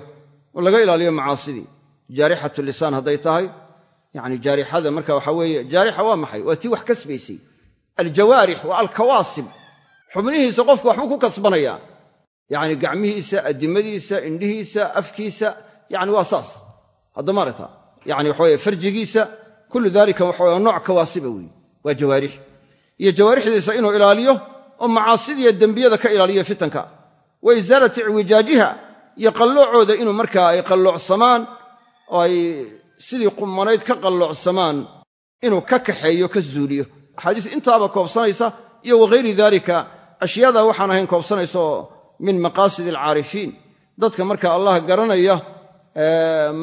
oo laga ilaaliyo macaasidii jaarixatu lisaan hadday tahay. Yacni jaarixada marka waxa weeye jaarixa waa maxay? Waa tii wax kasbaysay aljawaarix waa alkawaasib xubnihiisa qofku waxbuu ku kasbanayaa. Yacni gacmihiisa addimadiisa indhihiisa afkiisa yacni waa saas. Haddama aragta yacni waxaweye farjigiisa kullu daalika waxaweye nooc kawaasiba weeye waa jawaarix. Iyo jawaarixdiisa inuu ilaaliyo oo macaasidiiyo dembiyada ka ilaaliyo fitanka. Wa isaalati icwijaajiha iyo qalloocooda inuu markaa ay qalloocsamaan oo ay sidii qumanayd ka qalloocsamaan inuu ka kaxeeyo ka zuuliyo axaadiis intaaba koobsanaysa iyo waghayri daalika ashyaada waxaan ahayn koobsanaysa oo min maqaasid alcaarifiin. Dadka marka allah garanaya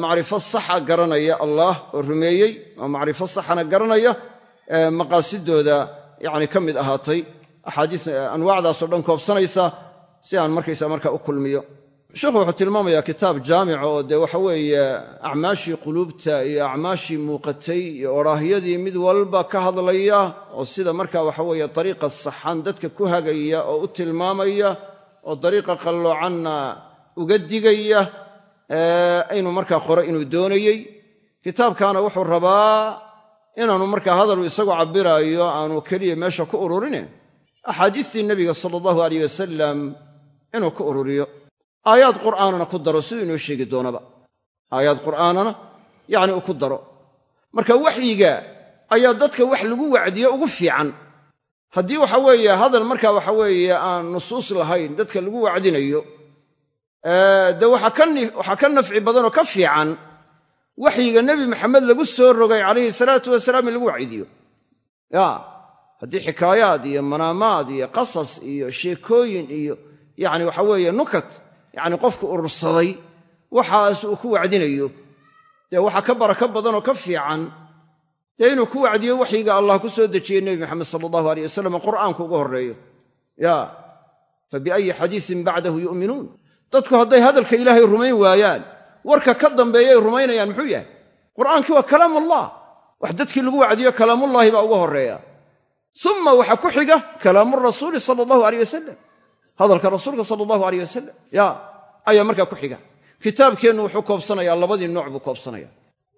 macrifo saxa garanaya allah oo rumeeyey oo macrifo saxana garanaya maqaasidooda yacni ka mid ahaatay. Axaadiis anwaacdaasoo dhan koobsanaysa si aan markaysa marka u kulmiyo sheikhu wuxuu tilmaamayaa kitaab jaamica oo dee waxa weeye acmaashii quluubta iyo acmaashii muuqatay iyo odhaahyadii mid walba ka hadlaya oo sida marka waxa weeye dariiqa saxan dadka ku hagaya oo u tilmaamaya oo dariiqa qalloocanna uga digaya inuu markaa qoro inuu doonayey. Kitaabkaana wuxuu rabaa inaanu markaa hadalu isagu cabbiraayo aanu keliya meesha ku ururine. Axaadiistii nebiga sala allahu alayh wasalam inuu ku ururiyo aayaad qur'aanana ku daro siduu inoo sheegi doonaba. Aayaad qur'aanana yacni uu ku daro. Marka waxyiga ayaa dadka wax lagu wacdiyo ugu fiican. Haddii waxa weeye hadal marka waxa weeye aan nusuus lahayn dadka lagu wacdinayo dee waxaa ka nafci badanoo ka fiican waxyiga nebi maxamed lagu soo rogay calayhi salaatu wasalaam in lagu wacdiyo. Ya haddii xikaayaad iyo manaamaad iyo qasas iyo sheekooyin iyo yacni waxa weeye nukat yacni qofku urursaday waxaas uu ku wacdinayo. Dee waxaa ka barako badanoo ka fiican dee inuu ku wacdiyo waxyiga allah ku soo dejiyey nebi maxamed sala allahu aleyh wasalam qur'aanku ugu horreeyo. Ya fa biayi xadiisin bacdahu yu'minuun dadku hadday hadalka ilaahay rumayn waayaan warka ka dambeeyay rumaynayaan muxuu yahay? Qur'aankii waa kalaamullah. Wax dadkii lagu wacdiyo kalaamullaahi baa uga horreeya. Uma waxa ku xiga kalaamurasuuli sala allahu aleyh wasalam hadalka rasuulka sala allahu aleyh wasalam ya ayaa markaa ku xiga. Kitaabkeennu wuxuu koobsanayaa labadii nooc buu koobsanaya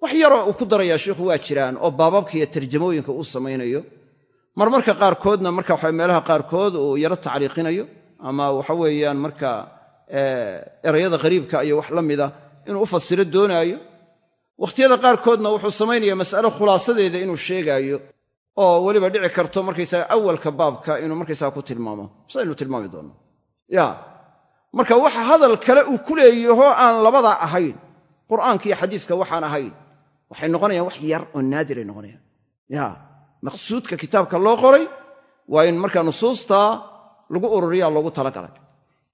wax yaroo uu ku darayaa sheikhu waa jiraan oo baababka iyo tarjamooyinka uu samaynayo. Marmarka qaarkoodna marka waxa meelaha qaarkood uu yaro tacliiqinayo ama waxa weeyaan marka erayada qariibka iyo wax la mida inuu u fasiro doonaayo. Wakhtiyada qaarkoodna wuxuu samaynaya mas'alo khulaasadeeda inuu sheegaayo oo weliba dhici karto markaysaga awalka baabka inuu markaysaga ku tilmaamo. Saynu tilmaami doonno ya. Marka waxa hadal kale uu ku leeyahoo aan labadaa ahayn. Qur'aanka iyo xadiiska waxaan ahayn. Waxay noqonayaan wax yar oo naadiray noqonayaan. Ya. Maqsuudka kitaabka loo qoray waa in markaa nusuustaa lagu ururiyaa loogu talagalay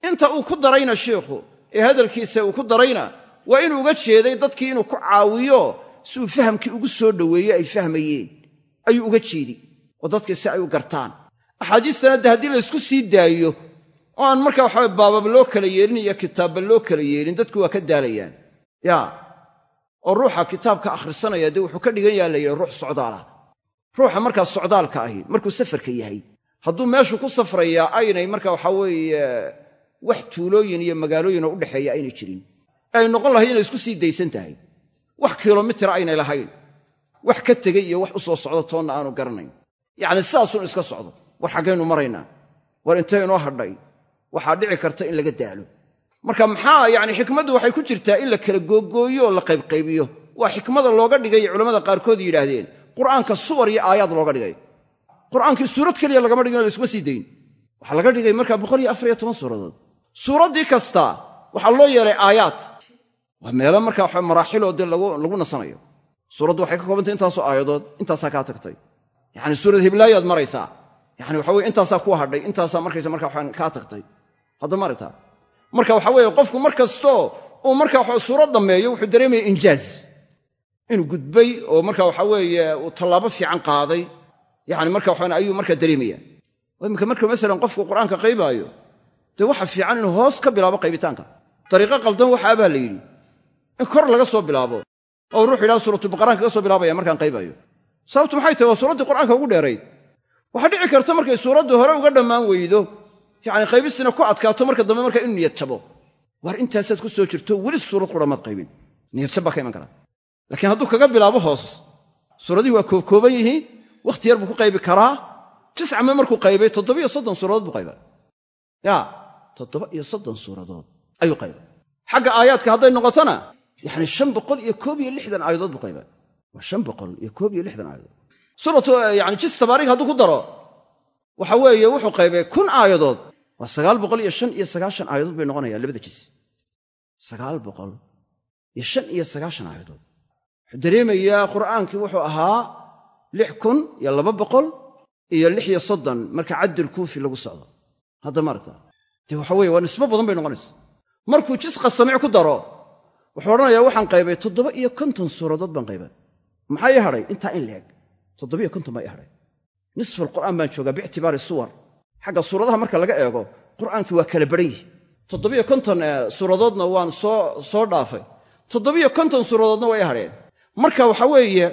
inta uu ku darayna sheikhu ee hadalkiisa uu ku darayna waa inuu uga jeeday dadkii inuu ku caawiyo si uu fahamkii ugu soo dhoweeye ay fahmayeen. Ayuu uga jeedi oo dadkii si ay u gartaan. Axaadiistana de haddii laysku sii daayo oo aan markaa waxawe baabab loo kala yeelin iyo kitaabba loo kala yeelin dadku waa ka daalayaan ya. Oo ruuxa kitaabka akhrisanaya dee wuxuu ka dhigan yaha la yidhaha ruux socdaalah ruuxa markaa socdaalka ahi markuu safarka yahay. Hadduu meeshu ku safrayaa aynay marka waxaa weeye wax tuulooyin iyo magaalooyin oo udhexeeya aynay jirin. Ay noqon lahayd inay isku sii daysan tahay. Wax kilomitira aynay lahayn. Wax ka tegey iyo wax u soo socdo toonna aanu garanayn. Yacni sidaasun iska socdo. War xaggaynu maraynaa war intay inoo hadhay waxaa dhici karta in laga daalo. Marka maxaa yacni xikmaddu waxay ku jirtaa in la kala googooyo oo la qaybqaybiyo waa xikmada looga dhigay culamada qaarkood yidhaahdeen. Qur'aanka suwar iyo aayaad looga dhigay. Qur'aankii suurad keliya lagama dhigin o laysuma sii dayn waxaa laga dhigay markaa boqol iyo afariyo toban suuradood. Suuraddii kasta waxaa loo yeelay aayaad. Waa meelo markaa maraaxiloo dee lagu nasanayo. Suuraddu waxay ka koobantay intaasoo aayadood intaasaa kaa tagtay. Yacni suurad hiblaayaad maraysaa. Yani waxa weye intaasaa ku hadhay intaasaa markaysa marka waxaan kaa tagtay hadda maragtaa marka waxa weeye qofku mar kastoo uu marka waxa suurad dhammeeyo wuxuu dareemaya injaaz. Inuu gudbay oo marka waxa weeye uu tallaabo fiican qaaday. Yani marka waxaan ayuu markaa dareemaya. Iminka marka masalan qofku qur'aanka qaybaayo dee waxa fiican inuu hoos ka bilaabo qaybitaanka. Dariiqo qaldan waxaa baa la yidhi in kor laga soo bilaabo oo ruux yidhaha suuratulbaqaraan kaga soo bilaabaya markaan qaybaayo. Sababtu maxay tahay? Waa suuraddii qur'aanka ugu dheerayd. Waxaa dhici karta markay suuraddu hore uga dhammaan weydo yacni qaybistina ku adkaato marka dambe markaa inu niyad jabo. Waar intaasaad ku soo jirto weli suurad qura maad qaybin. Niyad jab baa ka iman karaa laakiin hadduu kaga bilaabo hoos suuradihii waa koobkooban yihiin wakhti yar buu ku qaybi karaa tiscame markuu qaybay toddoba iyo soddon suuradood buu qaybay ya toddoba iyo soddon suuradood ayuu qaybay xagga aayaadka hadday noqotona yacni shan boqol iyo koob iyo lixdan aayadood buu qaybay waa shan boqol iyo koob iyo lixdan aayadood. Suuratu yani jis tabaarig hadduu ku daro waxa weeye wuxuu qaybay kun aayadood waa sagaal boqol iyo shan iyo sagaashan aayadood bay noqonayaan labada jis. Sagaal boqol iyo shan iyo sagaashan aayadood. Wuxuu dareemayaa qur'aankii wuxuu ahaa lix kun iyo laba boqol iyo lix iyo soddon marka caddulkuufi lagu socdo. Hadda maaragta dee waxa weye waa nisbo badan bay noqonaysa. Markuu jisqa samiic ku daro wuxuu odhanayaa waxaan qaybay toddoba iyo konton suuradood baan qaybay. Maxaa ii hadhay intaa in leeg toddoba iyo konton baa ii hadhay nisfu alqur'aan baan joogaa biictibaari suwar xagga suuradaha marka laga eego qur'aankii waa kala baran yihi toddobiyo konton suuradoodna waan soo dhaafay. Toddobiyo konton suuradoodna ii hadheen marka waxa weeye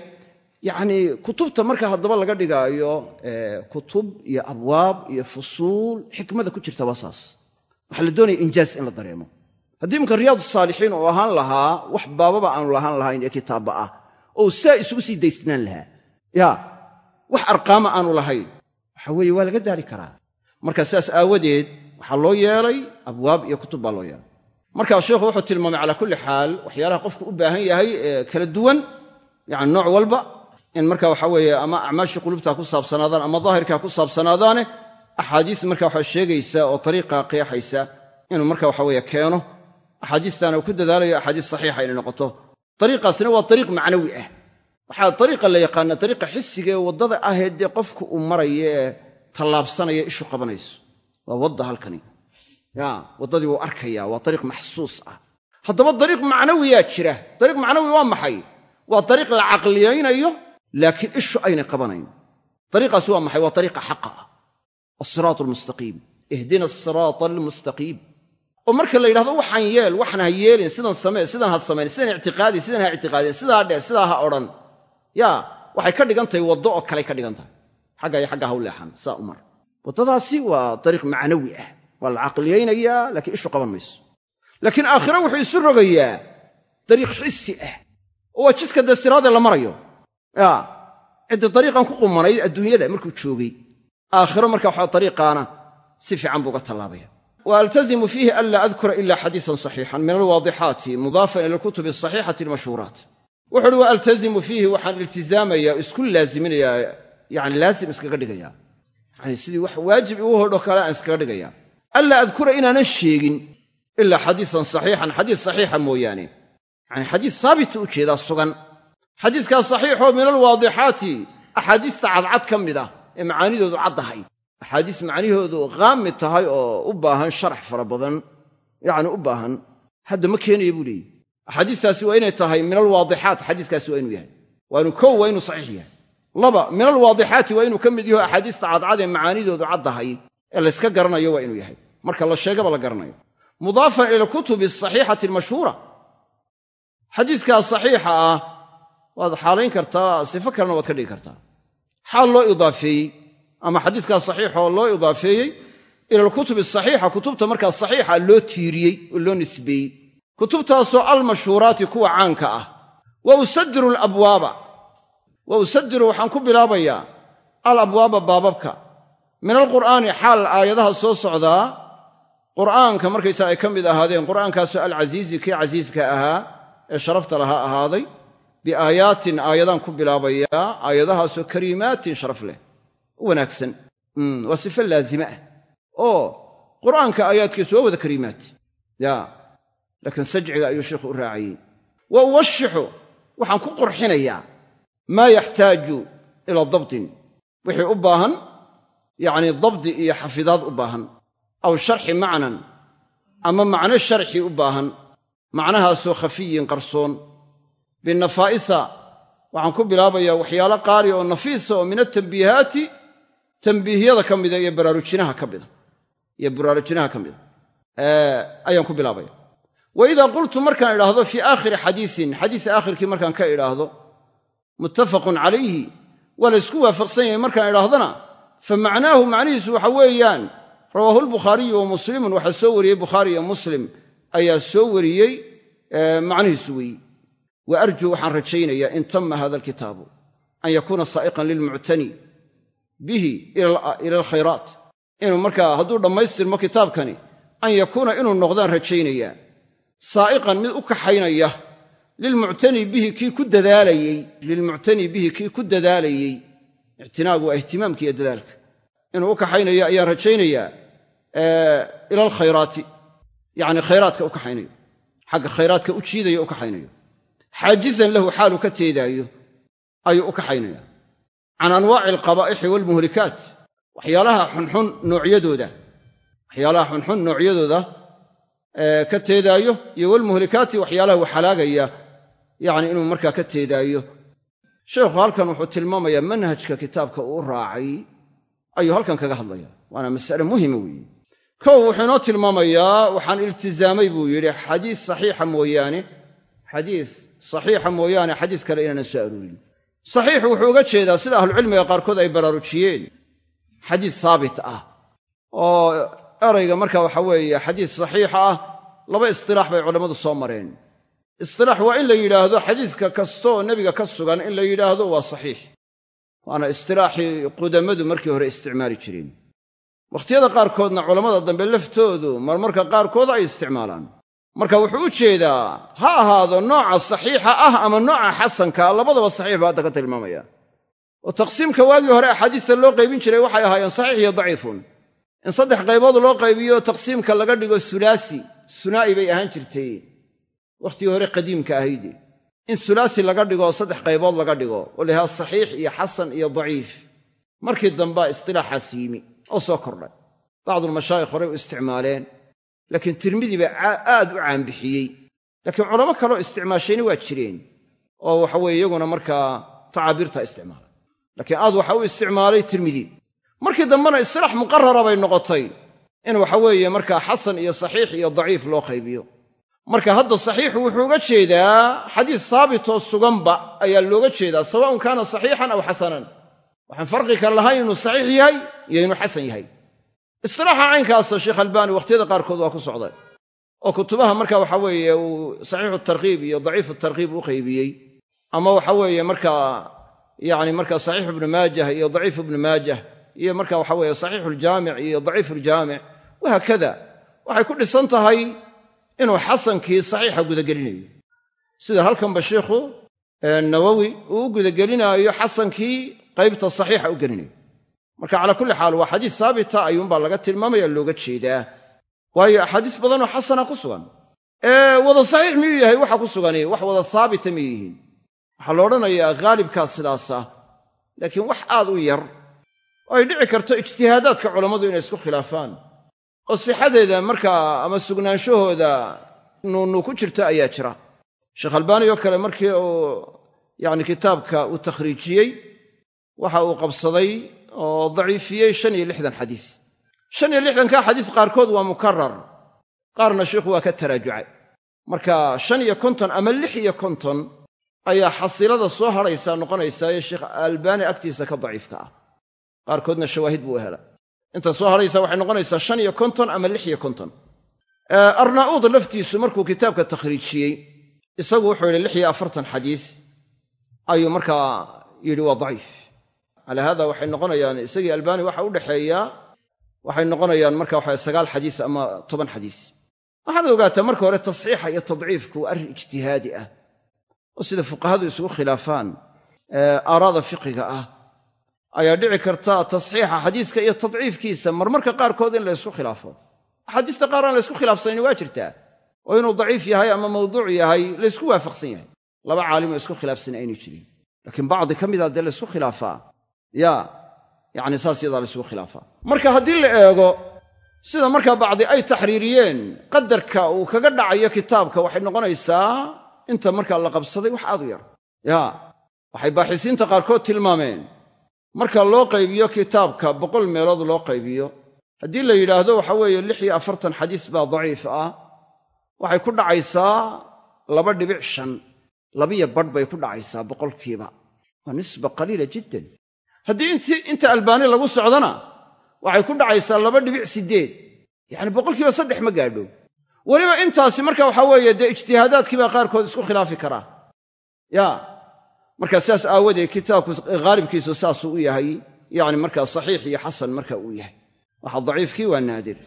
yacnii kutubta marka haddaba laga dhigaayo kutub iyo abwaab iyo fusuul xikmada ku jirta waa saas. Waxaa la doonaya injaaz in la dareemo. Haddii iminka riyaad saalixiin uu ahaan lahaa wax baababa aanu lahaan lahayn ee kitaabba ah oo saa isugu sii daysnaan lahaa ya wax arqaama aanu lahayn waxa weeye waa laga daari karaa marka sidaas aawadeed waxaa loo yeelay abwaab iyo kutub baa loo yeelay. Marka sheikhu wuxuu tilmaamay calaa kulli xaal waxyaalaha qofku u baahan yahay ee kala duwan yani nooc walba in marka waxa weeye ama acmaashii qulubta ku saabsanaadaan ama daahirka ku saabsanaadaane axaadiis marka waxa sheegaysa oo ariiqa qeexaysa inuu marka waxa weeye keeno. Axaadiistaana uu ku dadaalayo axaadiis saxiixa inay noqoto. Ariiqaasina waa ariiq macnawi ah. Waxaa ariiqa la yaqaana ariiqa xisiga ee waddada ahee dee qofku uu maraya tallaabsanaya ishu qabanayso. Waa wadda halkani. Ya waddadii wuu arkaya waa ariiq maxsuus ah. Haddaba dariiq macnawiyaa jira. Dariiq macnawi waa maxay? Waa dariiq la caqliyaynayo laakiin ishu aynay qabanayn. Dariiqaasi waa maxay? Waa dariiqa xaqa ah. Asiraat almustaqiim ihdina asiraata almustaqiim oo marka la yidhahdo waxaan yeel waxan ha yeelin sidan samee sidan ha samayn sidan ictiqaadi sidan ha ictiqaadin sidaa dheh sidaa ha odhan. Yaa waxay ka dhigan tahay waddo oo kaley ka dhigan tahay xagga iyo xagga ha u leexan saa u mar waddadaasi waa dariiq macnawi ah waa la caqliyaynayaa laakiin ishu qaban mayso laakiin aakhiro wuxuu isu rogayaa dariiq xisi ah oo waa jidka dee siraadee la marayo ya cidda dariiqan ku qumanayd adduunyada markuu joogay aakhiro marka waxaa dariiqaana si fiican buu uga tallaabaya wa altazimu fiihi anlaa adkura ila xadiisan saxiixan min alwaadixaati mudaafan ila alkutubi asaxiixati almashhuuraat wuxu uhi wa altazimu fiihi waxaan iltizaamayaa o isku laaziminayaa yani laazim iskaga dhigayaa yani sidii wax waajib igu hodho kale aan iskaga dhigayaa anlaa adkura inaanan sheegin ilaa xadiisan saxiixan xadiis saxiixa mooyaane. Yani xadiis saabita u jeedaa sugan. Xadiiskaas saxiixoo min alwaadixaati axaadiista cadcad ka mid ah ee macaanidoodu caddahay axaadiis macnihoodu qaamid tahay oo u baahan sharax fara badan. Yacni u baahan. Hadda ma keenaya buu leeyihi axaadiistaasi waa inay tahay min alwaadixaat xadiiskaasi waa inuu yahay. Waa inuu kow waa inuu saxiix yahay laba min alwaadixaati waa inuu ka mid yaho axaadiista cadcad ee macaanidoodu caddahay ee layska garanayo waa inuu yahay. Marka la sheegaba la garanayo. Mudaafan ila alkutubi asaxiixati almashhuura. Xadiiskaa saxiixa ah waad xaalayn kartaa sifo kalena waad ka dhigi kartaa. Xaal loo idaafeeyey ama xadiiskaa saxiixoo loo idaafeeyey ila alkutubi asaxiixa kutubta markaa saxiixa loo tiiriyey oo loo nisbeeyey. Kutubtaasoo almashhuuraati kuwa caanka ah. Wa usadiru alabwaaba wa usadiru waxaan ku bilaabayaa alabwaaba baababka. Min alqur'aani xaal aayadaha soo socdaa qur'aanka markaysaa ay ka mid ahaadeen qur'aankaasoo alcasiizi kii casiiska ahaa ee sharafta lahaa ahaaday biaayaatin aayadaan ku bilaabayaa aayadahaasoo kariimaatin sharaf leh. U wanaagsan. Waa sifo laazime ah. Oo qur'aanka aayaadkiisu waa wada kariimaat ya laakiin sajciga ayuu sheikhu u raaciyey wa uwashixu waxaan ku qurxinayaa maa yaxtaaju ilaa dabtin. Wixii u baahan yacnii dabdi iyo xafidaad u baahan. Aw sharxi macnan ama macno sharxi u baahan. Macnahaasoo khafiyin qarsoon. Binafaa'isa waxaan ku bilaabayaa waxyaalo qaali oo nafiisa oo min atambiihaati tambiihiyada ka mida iyo baraarujinaha ka mida. Iyo baraarujinaha ka mida. Ayaan ku bilaabaya wa idaa qultu markaan idhaahdo fii aakhiri xadiisin xadiis aakhirkii markaan ka idhaahdo muttafaqun calayhi. Waa la ysku waafaqsan yahay markaan idhaahdana. Fa macnaahu macnihiisu waxa weeyaan rawaahu lbukhaariyu wa muslimun waxaa soo wariyey bukhaari iyo muslim ayaa soo wariyey macnihiisu weeye wa arjuu waxaan rajaynayaa in tama hada alkitaabu an yakuuna saa'iqan lilmuctani bihi ila alkhayraat. Inuu markaa hadduu dhammaystirmo kitaabkani an yakuuna inuu noqdaan rajaynayaa. Saa'iqan mid u kaxaynaya lilmuctani bihi kii ku dadaalayey lilmuctani bihi kii ku dadaalayey ictinaagu waa ihtimaamka iyo dadaalka inuu u kaxaynayo ayaan rajaynayaa ila alkhayraati yacni khayraadka u kaxaynayo xagga khayraadka u jiidayo u kaxaynayo xaajizan lahu xaaluu ka teedaayo ayuu u kaxaynaya can anwaaci alqabaa'ixi waalmuhlikaat waxyaalaha xunxun noocyadooda waxyaalaha xunxun noocyadooda ka teedaayo iyo walmuhlikaati waxyaalaha wax yacni inuu markaa ka teedaayo. Sheekhu halkan wuxuu tilmaamayaa manhajka kitaabka uu raacay ayuu halkan kaga hadlaya waana mas'ale muhima weeye. Kow wuxuu inoo tilmaamayaa waxaan iltizaamay buu yidhi xadiis saxiixa mooyaane xadiis saxiixa mooyaane xadiis kale inaanan soo aroorin. Saxiix wuxuu uga jeedaa sida ahlucilmiga qaarkood ay baraarujiyeen. Xadiis saabit ah. Oo erayga marka waxa weeye xadiis saxiixa ah laba istilaax bay culammadu soo mareen istilaax waa in la yidhaahdo xadiiska kastooo nebiga ka sugan in la yidhaahdo waa saxiix. Waana istilaaxii qudamadu markii hore isticmaali jireen. Wakhtiyada qaarkoodna culammada dambe laftoodu marmarka qaarkood ay isticmaalaan. Marka wuxuu u jeedaa ha ahaado nooca saxiixa ah ama nooca xasankaa labadaba saxiix baa hadda ka tilmaamaya. Oo taqsiimka waagii hore axaadiista loo qaybin jiray waxay ahaayeen saxiix iyo daciifun. In saddex qaybood loo qaybiyo taqsiimka laga dhigo sulaasi. Sunaa'i bay ahaan jirtay wakhtigii hore qadiimka ahayde in sulaasi laga dhigo saddex qaybood laga dhigo oo la yhaha saxiix iyo xasan iyo daciif. Markii dambaa istilaaxaas yimi oo soo kordhay. Bacdulmashaayikh horey u isticmaaleen laakiin tirmidi baa aad u caanbixiyey. Laakiin culamo kaloo isticmaashayna waa jireen oo waxa weye iyaguna markaa tacaabiirta isticmaala laakiin aad waxa u isticmaalay tirmidi markii dambena istilaax muqarara bay noqotay in waxa weeye markaa xasan iyo saxiix iyo daciif loo qaybiyo marka hadda saxiixu wuxuu uga jeedaa xadiis saabitoo suganba ayaa looga jeedaa sawaun kaana saxiixan aw xasanan. Waxaan farqi kale lahayn inuu saxiix yahay iyo inuu xasan yahay. Istilaaxa caynkaasa sheekh albaani wakhtiyada qaarkood waa ku socday. Oo kutubaha marka waxa weeye uu saxiixu tarkiib iyo daciifu tarkiib u qaybiyey. Ama waxa weeye markaa yacni marka saxiixu ibnu maajah iyo daciifu ibnu maajah iyo marka waxa weeye saxiixu aljaamic iyo daciifu aljaamic wahaakada waxay ku dhisan tahay inuu xasankii saxiixa gudagelinayo. Sida halkanba sheikhu nawowi uu u gudagelinaayo xasankii qaybta saxiixa u gelinayo. Marka calaa kulli xaal waa xadiis saabita ayuunbaa laga tilmaamaya looga jeedaa. Waayo axaadiis badanoo xasana ku sugan. Ee wada saxiix miyuu yahay? Waxa ku sugani wax wada saabita miyay yihiin. Waxaa la odhanayaa haalibkaas sidaasa. Laakiin wax aad u yar oo ay dhici karto ijtihaadaadka culammadu inay isku khilaafaan oo sixadeeda markaa ama sugnaanshahooda nuunu ku jirta ayaa jira. Sheekh albaani oo kale markii uu yacni kitaabka uu takhriijiyey waxa uu qabsaday oo daciifiyey shan iyo lixdan xadiis. Shan iyo lixdankaa xadiis qaarkood waa mukarar qaarna sheikhu waa ka taraajucay. Marka shan iyo konton ama lix iyo konton ayaa xasilada soo hadhaysaa noqonaysaa ee sheekh albaani agtiisa ka daciifka ah. Qaarkoodna shawaahid buu hela inta soo hadhaysa waxay noqonaysaa shan iyo konton ama lix iyo konton. Arnaa'uud laftiisu markuu kitaabka takhriijiyey isagu wuxuu yidhi lix iyo afartan xadiis. Ayuu markaa yidhi waa daciif. Calaa haada waxay noqonayaan isagii albaani waxa u dhexeeya waxay noqonayaan marka waxa sagaal xadiis ama toban xadiis. Waxaad ogaataa marka hore tasxiixa iyo tadciifku waa arrin ijtihaadi ah oo sida fuqahadu isugu khilaafaan aaraada fiqiga ah ayaa dhici karta tasxiixa xadiiska iyo tadciifkiisa. Marmarka qaarkood in la ysku khilaafo. Axaadiista qaar aan la ysku khilaafsanayn waa jirtaa oo inuu daciif yahay ama mawduuc yahay laysku waafaqsan yahay. Laba caalimoo isku khilaafsan aynay jirin. Laakiin bacdi ka mida dee laysku khilaafaa ya yacni saas yadaa laysku khilaafaa marka haddii la eego sida markaa bacdi ay taxriiriyeen qadarka uu kaga dhacayo kitaabka waxay noqonaysaa inta markaa la qabsaday wax aad u yar. Ya waxay baaxisiinta qaarkood tilmaameen marka loo qaybiyo kitaabka boqol meelood loo qaybiyo haddii la yidhaahdo waxa weeye lix iyo afartan xadiis baa daciif ah. Waxay ku dhacaysaa laba dhibic shan labiyo badh bay ku dhacaysaa boqolkiiba. Waa nisba qaliila jiddan. Haddii inta albaani lagu socdona waxay ku dhacaysaa laba dhibic siddeed. Yacni boqolkiiba saddex ma gaadho. Weliba intaasi marka waxa weeye dee ijtihaadaadkiibaa qaarkood isku khilaafi karaa. Ya marka sidaas aawadeed kitaabku haalibkiisu saasuu u yahay yacni markaa saxiix iyo xasan marka uu yahay. Waxa daciifkii waa naadir.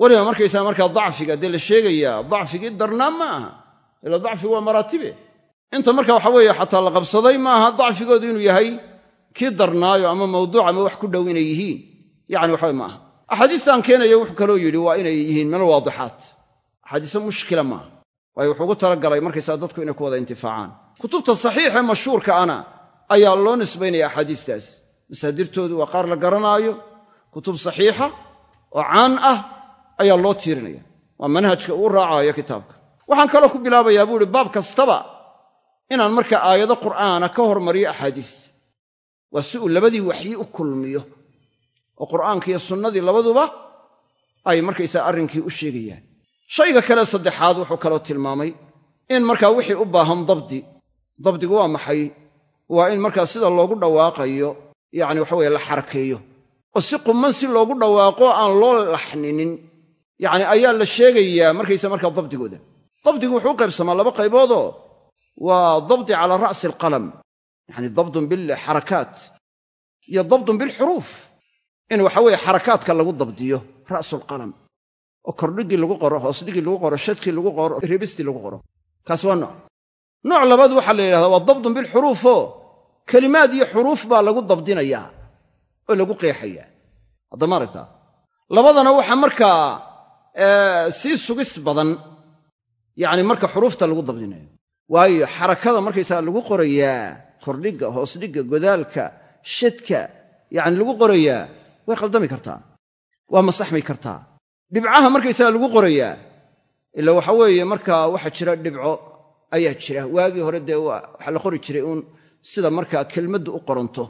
Weliba markaysaa markaa dacfiga dee la sheegayaa dacfigii darnaan ma aha. Ila dacfigu waa maraatibe inta marka waxa weeye xataa la qabsaday ma aha dacfigoodu inuu yahay kii darnaayo ama mawduuc ama wax ku dhow inay yihiin. Yacni waxawe ma aha. Axaadiistaan keenaya wuxuu kaloo yidhi waa inay yihiin min alwaadixaat axaadiise mushkila maaha waayo wuxuu ugu talagalay markaysaa dadku inay ku wada intifaacaan kutubta saxiixee mashhuurka ana ayaa loo nisbaynaya axaadiistaas. Masaadirtoodu waa qaar la garanaayo kutub saxiixa oo caan ah ayaa loo tiirinaya. Waa manhajka uu raacaayo kitaabka. Waxaan kaloo ku bilaabayaa buu ihi baab kastaba inaan marka aayado qur'aana ka hormariyo axaadiista waa si uu labadii waxyi u kulmiyo oo qur'aanka iyo sunnadii labaduba ay markaysaa arrinkii u sheegayaan. Shayga kale saddexaad wuxuu kaloo tilmaamay in markaa wixii u baahan dabdi dabdigu waa maxay? Waa in markaa sida loogu dhawaaqayo yacni waxa weye la xarakeeyo oo si qumman si loogu dhawaaqo aan loo laxninin yacni ayaa la sheegayaa markaysa markaa dabdigooda. Dabdigu wuxuu u qaybsamaa laba qayboodoo waa dabdi calaa ra'si alqalam yacni dabdun bilxarakaat iyo dabdun bilxuruuf in waxa weeye xarakaadka lagu dabdiyo ra'sulqalam oo kordhigii lagu qoro hoosdhigii lagu qoro shadkii lagu qoro rebistii lagu qoro. Kaas waa nooc nooc labaad waxaa la yidhahdaa waa dabdun bilxuruufoo kelimaad iyo xuruuf baa lagu dabdinayaa oo lagu qeexayaa haddama aragtaa? Labadana waxaa markaa sii sugis badan yacni marka xuruufta lagu dabdinayo. Waayo xarakada markaysaa lagu qorayaa kordhigga hoosdhigga godaalka shadka yacni lagu qorayaa way qaldami kartaa waa masaxmi kartaa. Dhibcaha markaysaga lagu qorayaa ila waxa weeye markaa waxa jira dhibco ayaa jira. Waagii hore dee waxaa la qori jiray uun sida markaa kelmaddu u qoranto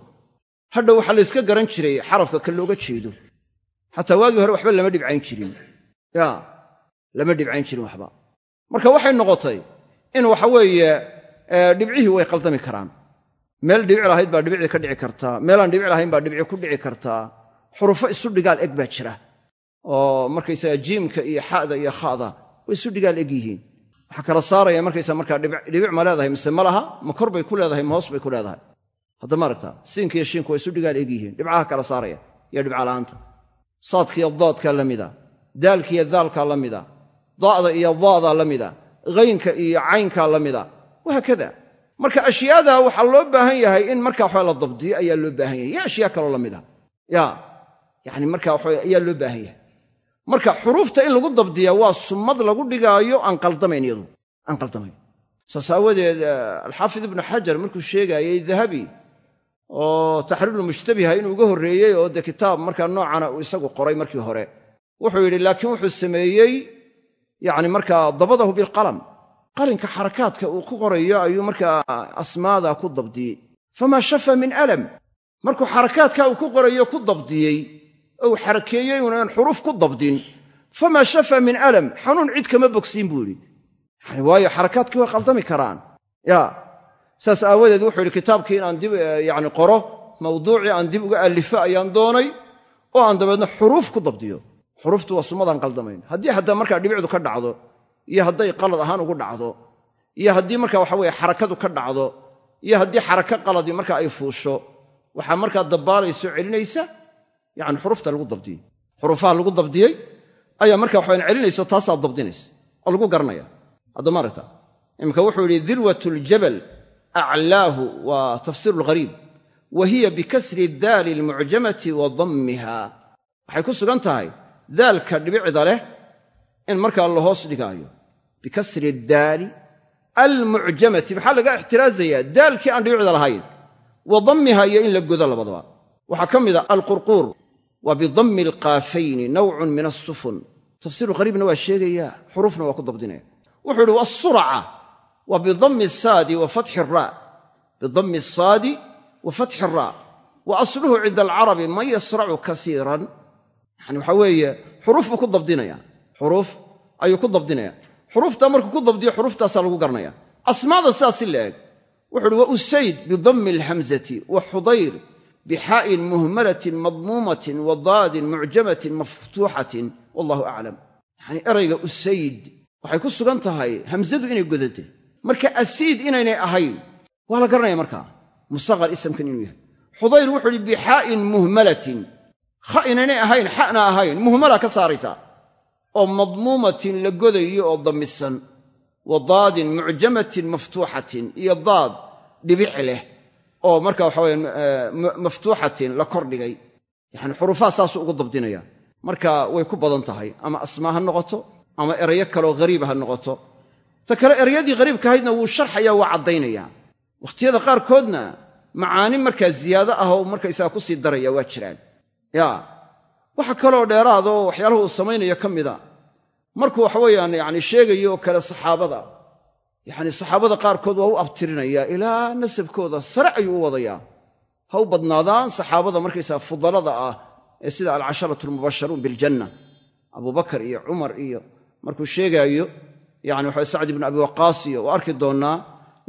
hadha waxaa la yska garan jiray xarafka ka looga jeedo. Xataa waagii hore waxba lama dhibcayn jirin. Ya lama dhibcayn jirin waxba. Marka waxay noqotay in waxa weeye dhibcihii way qaldami karaan. Meel dhibic lahayd baa dhibicdii ka dhici kartaa. Meelaan dhibic lahayn baa dhibici ku dhici kartaa. Xurufo isu dhigaal eg baa jira. Oo markaysaga jiimka iyo xa'da iyo kha'da way isu dhigaal eg yihiin waxaa kala saaraya markaysa markaa dhibic ma leedahay mise ma laha ma kor bay ku leedahay ma hoos bay ku leedahay. Hadda ma aragtaa siinka iyo shiinku waa isu dhigaal eg yihiin. Dhibcaha kala saaraya iyo dhibca la'aanta saadkiiyo daadkaa la mida daalkiiyo daalkaa la mida da'da iyo daadaa la mida haynka iyo caynkaa la mida. Wahaakada marka ashyaada waxaa loo baahan yahay in marka waxa la dabdiyo ayaa loo baahan yahay. Iyo ashyaa kaloo la mida. Ya yani marka waxa ayaa loo baahan yahay marka xuruufta in lagu dabdiya waa summad lagu dhigaayo aan qaldamayn iyadu. Aan qaldamayn. Saas aawadeed alxaafid ibnu xajar markuu sheegaayey dahabi oo taxriirulmushtabiha inuu uga horreeyey oo dee kitaab markaa noocana uu isagu qoray markii hore wuxuu yidhi laakiin wuxuu sameeyey yacni markaa dabadahu bilqalam. Qalinka xarakaadka uu ku qorayo ayuu markaa asmaada ku dabdiyey. Famaa shafa min alam. Markuu xarakaadka uu ku qorayo ku dabdiyey ou xarakeeyey unan xuruuf ku dabdin. Famaa shafa min alam xanuun cid kama bogsiin buu yidhi. Yani waayo xarakaadkii way qaldami karaan. Ya saas aawadeed wuxuu yidhi kitaabkii inaan dib yani qoro mawduucii aan dib uga allifo ayaan doonay oo aan dabeedna xuruuf ku dabdiyo. Xuruuftu waa summadaan qaldamayn. Haddii haddaa markaa dhibicdu ka dhacdo iyo hadday qalad ahaan ugu dhacdo iyo haddii marka waxa weye xarakadu ka dhacdo iyo haddii xarako qaladii marka ay fuusho waxaa markaa dabbaalayso celinaysa yani xurufta lagu dabdiyey. Xuruufaha lagu dabdiyey ayaa marka waxawan celinayso taasaa dabdinaysa oo lagu garanaya. Haddama aragta iminka wuxuu yidhi dirwat ljabal aclaahu waa tafsiiru lghariib wa hiya bikasri daali almucjamati wa dammiha. Waxay ku sugan tahay daalka dhibicda leh in markaa la hoos dhigaayo. Bikasri daali almucjamati maxaa laga ixtiraazayaa? Daalkii aan dhibicda lahayn wa dammiha iyo in la godo labadaba. Waxaa ka mid a alqurquur wa bidammi alkaafayni nawcun min asufun tafsiiru qariibna waa sheegayaa xuruufna waa ku dabdinaya. Wuxuu ihi waasuraca wa bidammi asaadi wa fatxi raa bidammi asaadi wa fatxi raa wa asluhu cinda alcarabi man yasracu kasiiran. Yani waxaa weeye xuruuf buu ku dabdinaya. Xuruuf ayuu ku dabdinaya. Xuruuftaa markuu ku dabdiyo xuruuftaasaa lagu garanaya. Asmaada sidaas si la eg. Wuxu uhi wa usayd bidammi bixaa'in muhmalatin madmuumatin wa daadin mucjamatin maftuuxatin wallahu aclam yacanii erayga usayd waxay ku sugan tahay hamzadu inay godante marka asiid inaynay ahayn waa la garanaya markaa musaqar isamkan inuu yahay xudayr wuxuu uhi bixaa'in muhmalatin kha inaynay ahayn xa'na ahayn muhmala ka saaraysaa oo madmuumatin la godayo oo dammisan wa daadin mucjamatin maftuuxatin iyo daad dhibic leh oo marka waxa weye maftuuxatin la kordhigay yani xuruufaha saasuu ugu dabdinaya. Marka way ku badan tahay ama asmaa ha noqoto ama erayo kaleoo hariiba ha noqoto. Ta kale erayadii hariibkahaydna wuu sharxaya waa caddaynaya. Wakhtiyada qaarkoodna macaani markaa ziyaado ah oo markaysaga ku sii daraya waa jiraan. Ya waxa kaloo dheeraada oo waxyaalahu uu samaynayo ka mida markuu waxaweyaan yani sheegayo oo kale saxaabada yacni saxaabada qaarkood waa u abtirinaya ilaa nasabkooda sare ayuu u wadayaa ha u badnaadaan saxaabada markaysaga fudalada ah ee sida alcasharatu almubasharuun biljanna. Abubakar iyo cumar iyo markuu sheegaayo yani waxa sacd ibnu abi waqaas iyo waa arki doonnaa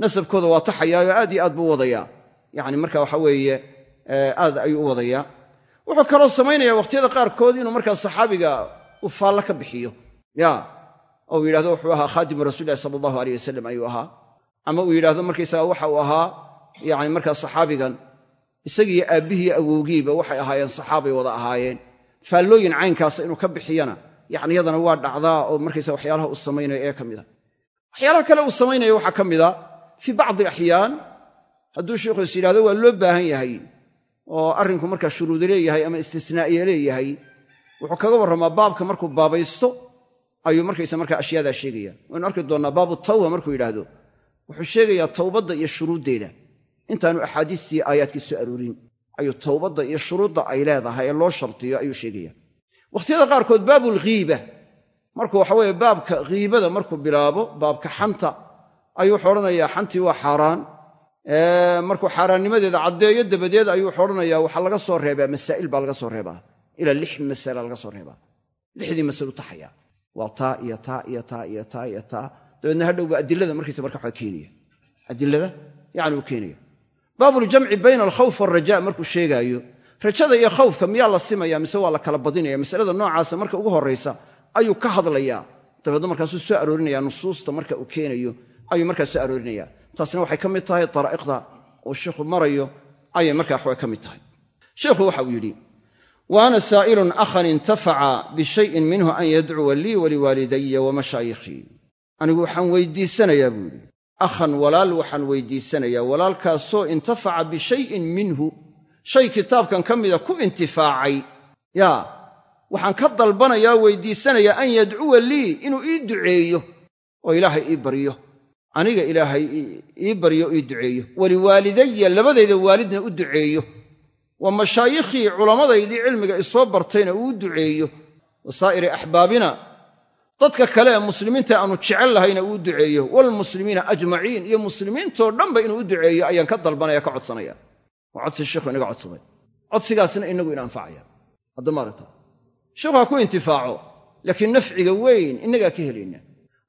nasabkooda waa taxayaayo aad iyo aad buu u wadayaa yani marka waxa weeye aad ayuu u wadayaa wuxuu kaloo samaynaya wakhtiyada qaarkood inuu markaa saxaabiga u faallo ka bixiyo. Ya ou yidhahdo wuxuu ahaa khaadimu rasuulilahi sala allahu aleyh wasalam ayuu ahaa. Ama uu yidhahdo markaysaga waxa uu ahaa yani markaa saxaabigan isagiiyo aabbihiiyo awowgiiba waxay ahaayeen saxaabay wada ahaayeen. Faallooyin caynkaasa inuu ka bixiyana yani yadana waa dhacdaa oo markaysa waxyaalaha uu samaynayo ee ka mid a. Waxyaalaha kale uu samaynayo waxaa ka mid a fii bacdi axyaan hadduu sheikhu is yidhahdo waa loo baahan yahay oo arrinku markaa shuruudo leeyahay ama istisnaa'iye leeyahay wuxuu kaga warramaa baabka markuu baabaysto ayuu markaysa markaa ashyaadaa sheegaya. Waynu arki doonnaa baabu tawba markuu yidhaahdo. Wuxuu sheegayaa towbadda iyo shuruuddeeda. Intaanu axaadiistii aayaadkii soo aroorin ayuu towbadda iyo shuruudda ay leedahay ee loo shartiyo ayuu sheegaya wakhtiyada qaarkood baabulghiiba markuu waxa weeye baabka ghiibada markuu bilaabo baabka xanta ayuu wuxuu xantii waa xaaraan. Markuu xaaraannimadeeda caddeeyo dabadeed ayuu wuxuu odhanayaa waxaa laga soo reebaa masaa'il baa laga soo reebaa. Ilaa lix masala laga soo reebaa. Lixdii masalu taxaya waa taa iyo taa iyo taa iyo taa iyo taa. Dabeedna hadhowba adilada markiisa marka waxaa keenaya. Adilada? Yani uu keenaya. Baabuljamci bayna alkhawf waalraja markuu sheegaayo rajada iyo khawfka miyaa la simaya mise waa la kala badinaya masalada noocaasa marka ugu horraysa ayuu ka hadlayaa. Dabeedna markaasuu soo aroorinaya nusuusta marka uu keenayo ayuu markaas soo aroorinaya taasna waxay ka mid tahay daraa'iqda uu sheikhu marayo ayay markaa waxway ka mid tahay. Sheikhu waxa uu yidhi wa ana saa'ilun akhan intafaca bishayin minhu an yadcuwa lii waliwaalidaya wamashaayikii anigu waxaan weydiisanayaa buu yidhi akhan walaal waxaan weydiisanayaa walaalkaasoo intafaca bishayin minhu shay kitaabkan ka mida ku intifaacay yaa waxaan ka dalbanayaa weydiisanayaa an yadcuwa lii inuu ii duceeyo oo ilaahay ii baryo aniga ilaahay ii baryo ii duceeyo waliwaalidaya labadayda waalidna u duceeyo wa mashaayikhii culammadaydii cilmiga isoo bartayna uu duceeyo wa saa'iri axbaabina dadka kale ee muslimiinta aanu jecel lahayna uu duceeyo. Waalmuslimiina ajmaciin. Iyo muslimiintoo dhanba inuu u duceeyo ayaan ka dalbanaya ka codsanaya. Waa codsi sheikhu inaga codsaday. Codsigaasna inagu ina anfacaya haddamaarata sheikhu ha ku intifaaco laakiin nafciga weyn innagaa ka helayna.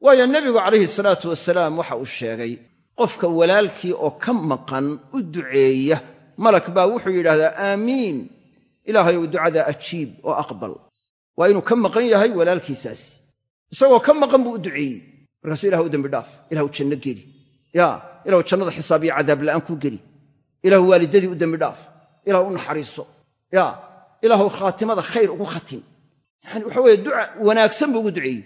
Waayo nebigu calayhi salaatu wasalaam waxa uu sheegay qofka walaalkii oo ka maqan u duceeya malak baa wuxuu yidhahdaa aamiin. Ilaahayow ducadaa ajiib oo aqbal. Waa inuu ka maqan yahay walaalkiisaasi isagoo ka maqan buu u duceeyey. Markaasuu ilah u dembi dhaaf. Ilahu janno geli. Yaa ilahu jannada xisaab iyo cadaab la'aan kuu geli. Ilahu waalidadii u dembi dhaaf. Ilahu u naxariiso. Yaa ilaahu khaatimada khayr ugu khatim. Yani waxa weeye duca wanaagsan buu ugu duceeyey.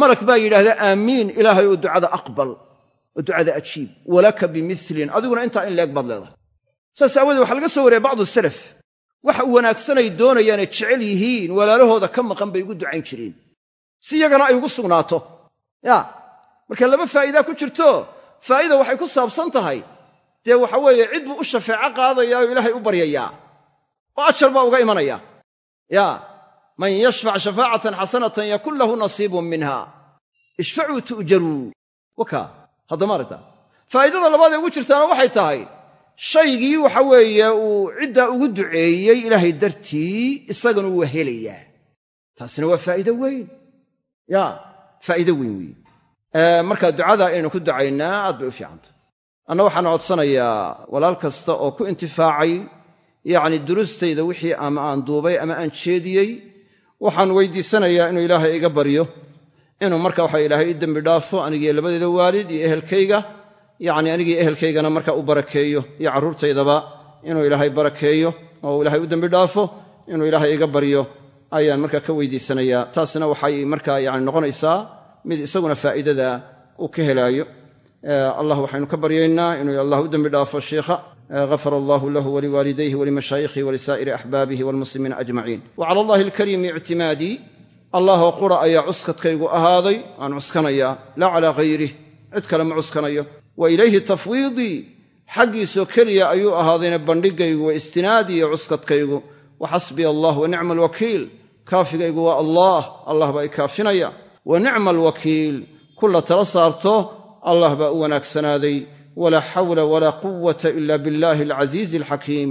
Malak baa yidhahdaa aamiin. Ilaahay oo ducada aqbal oo ducada ajiib. Walaka bimilin adiguna intaa in leeg baad leedahay saas aawoodee waxaa laga soo wariyay bacdu salaf. Waxa wanaagsanay doonayaane jecel yihiin walaalahooda ka maqan bay ugu ducayn jireen. Si iyagana ay ugu sugnaato. Ya marka laba faa'iidaa ku jirto. Faa'ida waxay ku saabsan tahay. Dee waxa weeye cid buu u shafeeco qaadayaa oo ilaahay u baryayaa. Oo ajar baa uga imanaya. Ya man yashfac shafaacatan xasanatan yakun lahu nasiibun minha. Ishfacuu tu'jaruu. Waka haddama aragta faa'idada labaad ee ugu jirtaana waxay tahay shaygii waxa weeye uu ciddaa ugu duceeyey ilaahay dartii isagana wuu helayaa. Taasina waa faa'iido weyn. Ya faa'iido weyn weeye marka ducada inaynu ku ducaynaa aad bay u fiicantay anna waxaan codsanayaa walaal kasta oo ku intifaacay yacni durustayda wixii ama aan duubay ama aan jeediyey waxaan weydiisanayaa inuu ilaahay iga baryo. Inuu marka waxa ilaahay i dembi dhaafo anigiyo labadeeda waalid iyo ehelkayga yacni anigii ehelkaygana marka u barakeeyo iyo carruurtaydaba inuu ilaahay barakeeyo oo uu ilaahay u dembi dhaafo inuu ilaahay iga baryo ayaan markaa ka weydiisanayaa taasina waxay markaa yani noqonaysaa mid isaguna faa'iidada uu ka helaayo allah waxaynu ka baryaynaa inuu allah u dembi dhaafo shiikha غفر الله له ولوالديه ولمشايخه ولسائر أحبابه والمسلمين أجمعين وعلى الله الكريم اعتمادي الله قرأ أيا عسكت كيغو أهاضي عن عسكنيا لا على غيره عدك لما عسكنيا wa ilayhi tafwiidii xaggiisoo keliya ayuu ahaadayna bandhiggaygu wa istinaadii iyo cuskadkaygu. Wa xasbiya allah wa nicma alwakiil kaafigaygu waa allaah allah baa i kaafinaya. Wa nicma alwakiil kulla tala saarto allah baa u wanaagsanaaday walaa xawla walaa quwata ila billaahi alcasiizi alxakiim.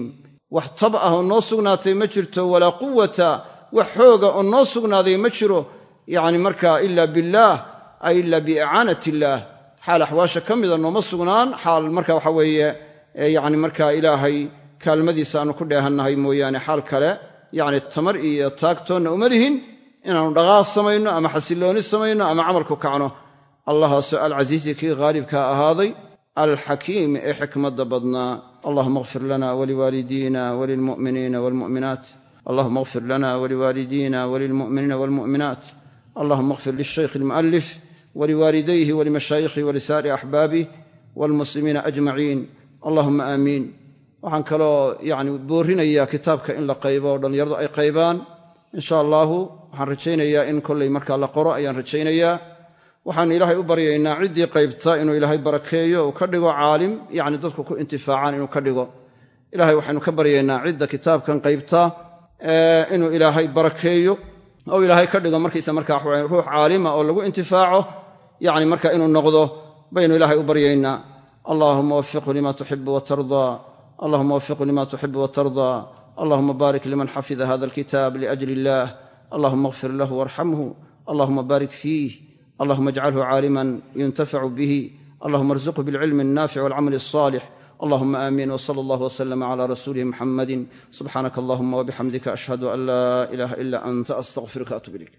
Wax tab ah oo noo sugnaatay ma jirto walaa quwata wax xooga oo noo sugnaaday ma jiro. Yacni markaa ila billaah ay ila biicaanati illaah xaal axwaasha ka mida nooma sugnaan xaal marka waxa weeye yacni markaa ilaahay kaalmadiisa aanu ku dheehannahay mooyaane xaal kale yacni tamar iyo taagtoonna uma lihin inaannu dhaqaaq samayno ama xasillooni samayno ama camalku kacno. Allahaasoo alcasiizi kii haalibkaa ahaaday alxakiim ee xikmadda badnaa. Allahuma akfir lana waliwaalidiina walilmu'miniina waalmu'minaat allahuma akfir lana waliwaalidiina walilmu'miniina waalmu'minaat allahuma akfir lishaykh almu'alif waliwaalidayhi walimashaayikhihi walisaa'iri axbaabih waalmuslimiina ajmaciin allahuma aamiin waxaan kaloo yani boorinayaa kitaabka in la qaybo oo dhallinyaradu ay qaybaan insha allahu waxaan rajaynayaa in kollay markaa la qoro ayaan rajaynayaa waxaan ilaahay u baryaynaa ciddii qaybta inuu ilaahay barakeeyo uu ka dhigo caalim yacni dadku ku intifaacaan inuu ka dhigo ilahay waxaynu ka baryaynaa cidda kitaabkan qaybta inuu ilaahay ou ilaahay ka dhigo markiisa markaa ruux caalima oo lagu intifaaco yani marka inuu noqdo baynu ilaahay u baryaynaa. Allahuma wafiqu lima tuxibu watardaa allahuma wafiqu lima tuxibu watardaa allahuma barik liman xafida hada alkitaab liajli illaah allahuma akfir lahu warxamhu allahuma barik fiih. Allahuma ajcalhu caaliman yuntafacu bihi. Allahuma arzuqhu bilcilmi annaafic walcamali alsaalix allahuma aamiin wsala allah wslama cla rasuulihi muxamadi subxaanaka allahuma wabixamdika ashhadu an laa ilaha ila anta astaqfiruka atub ilayk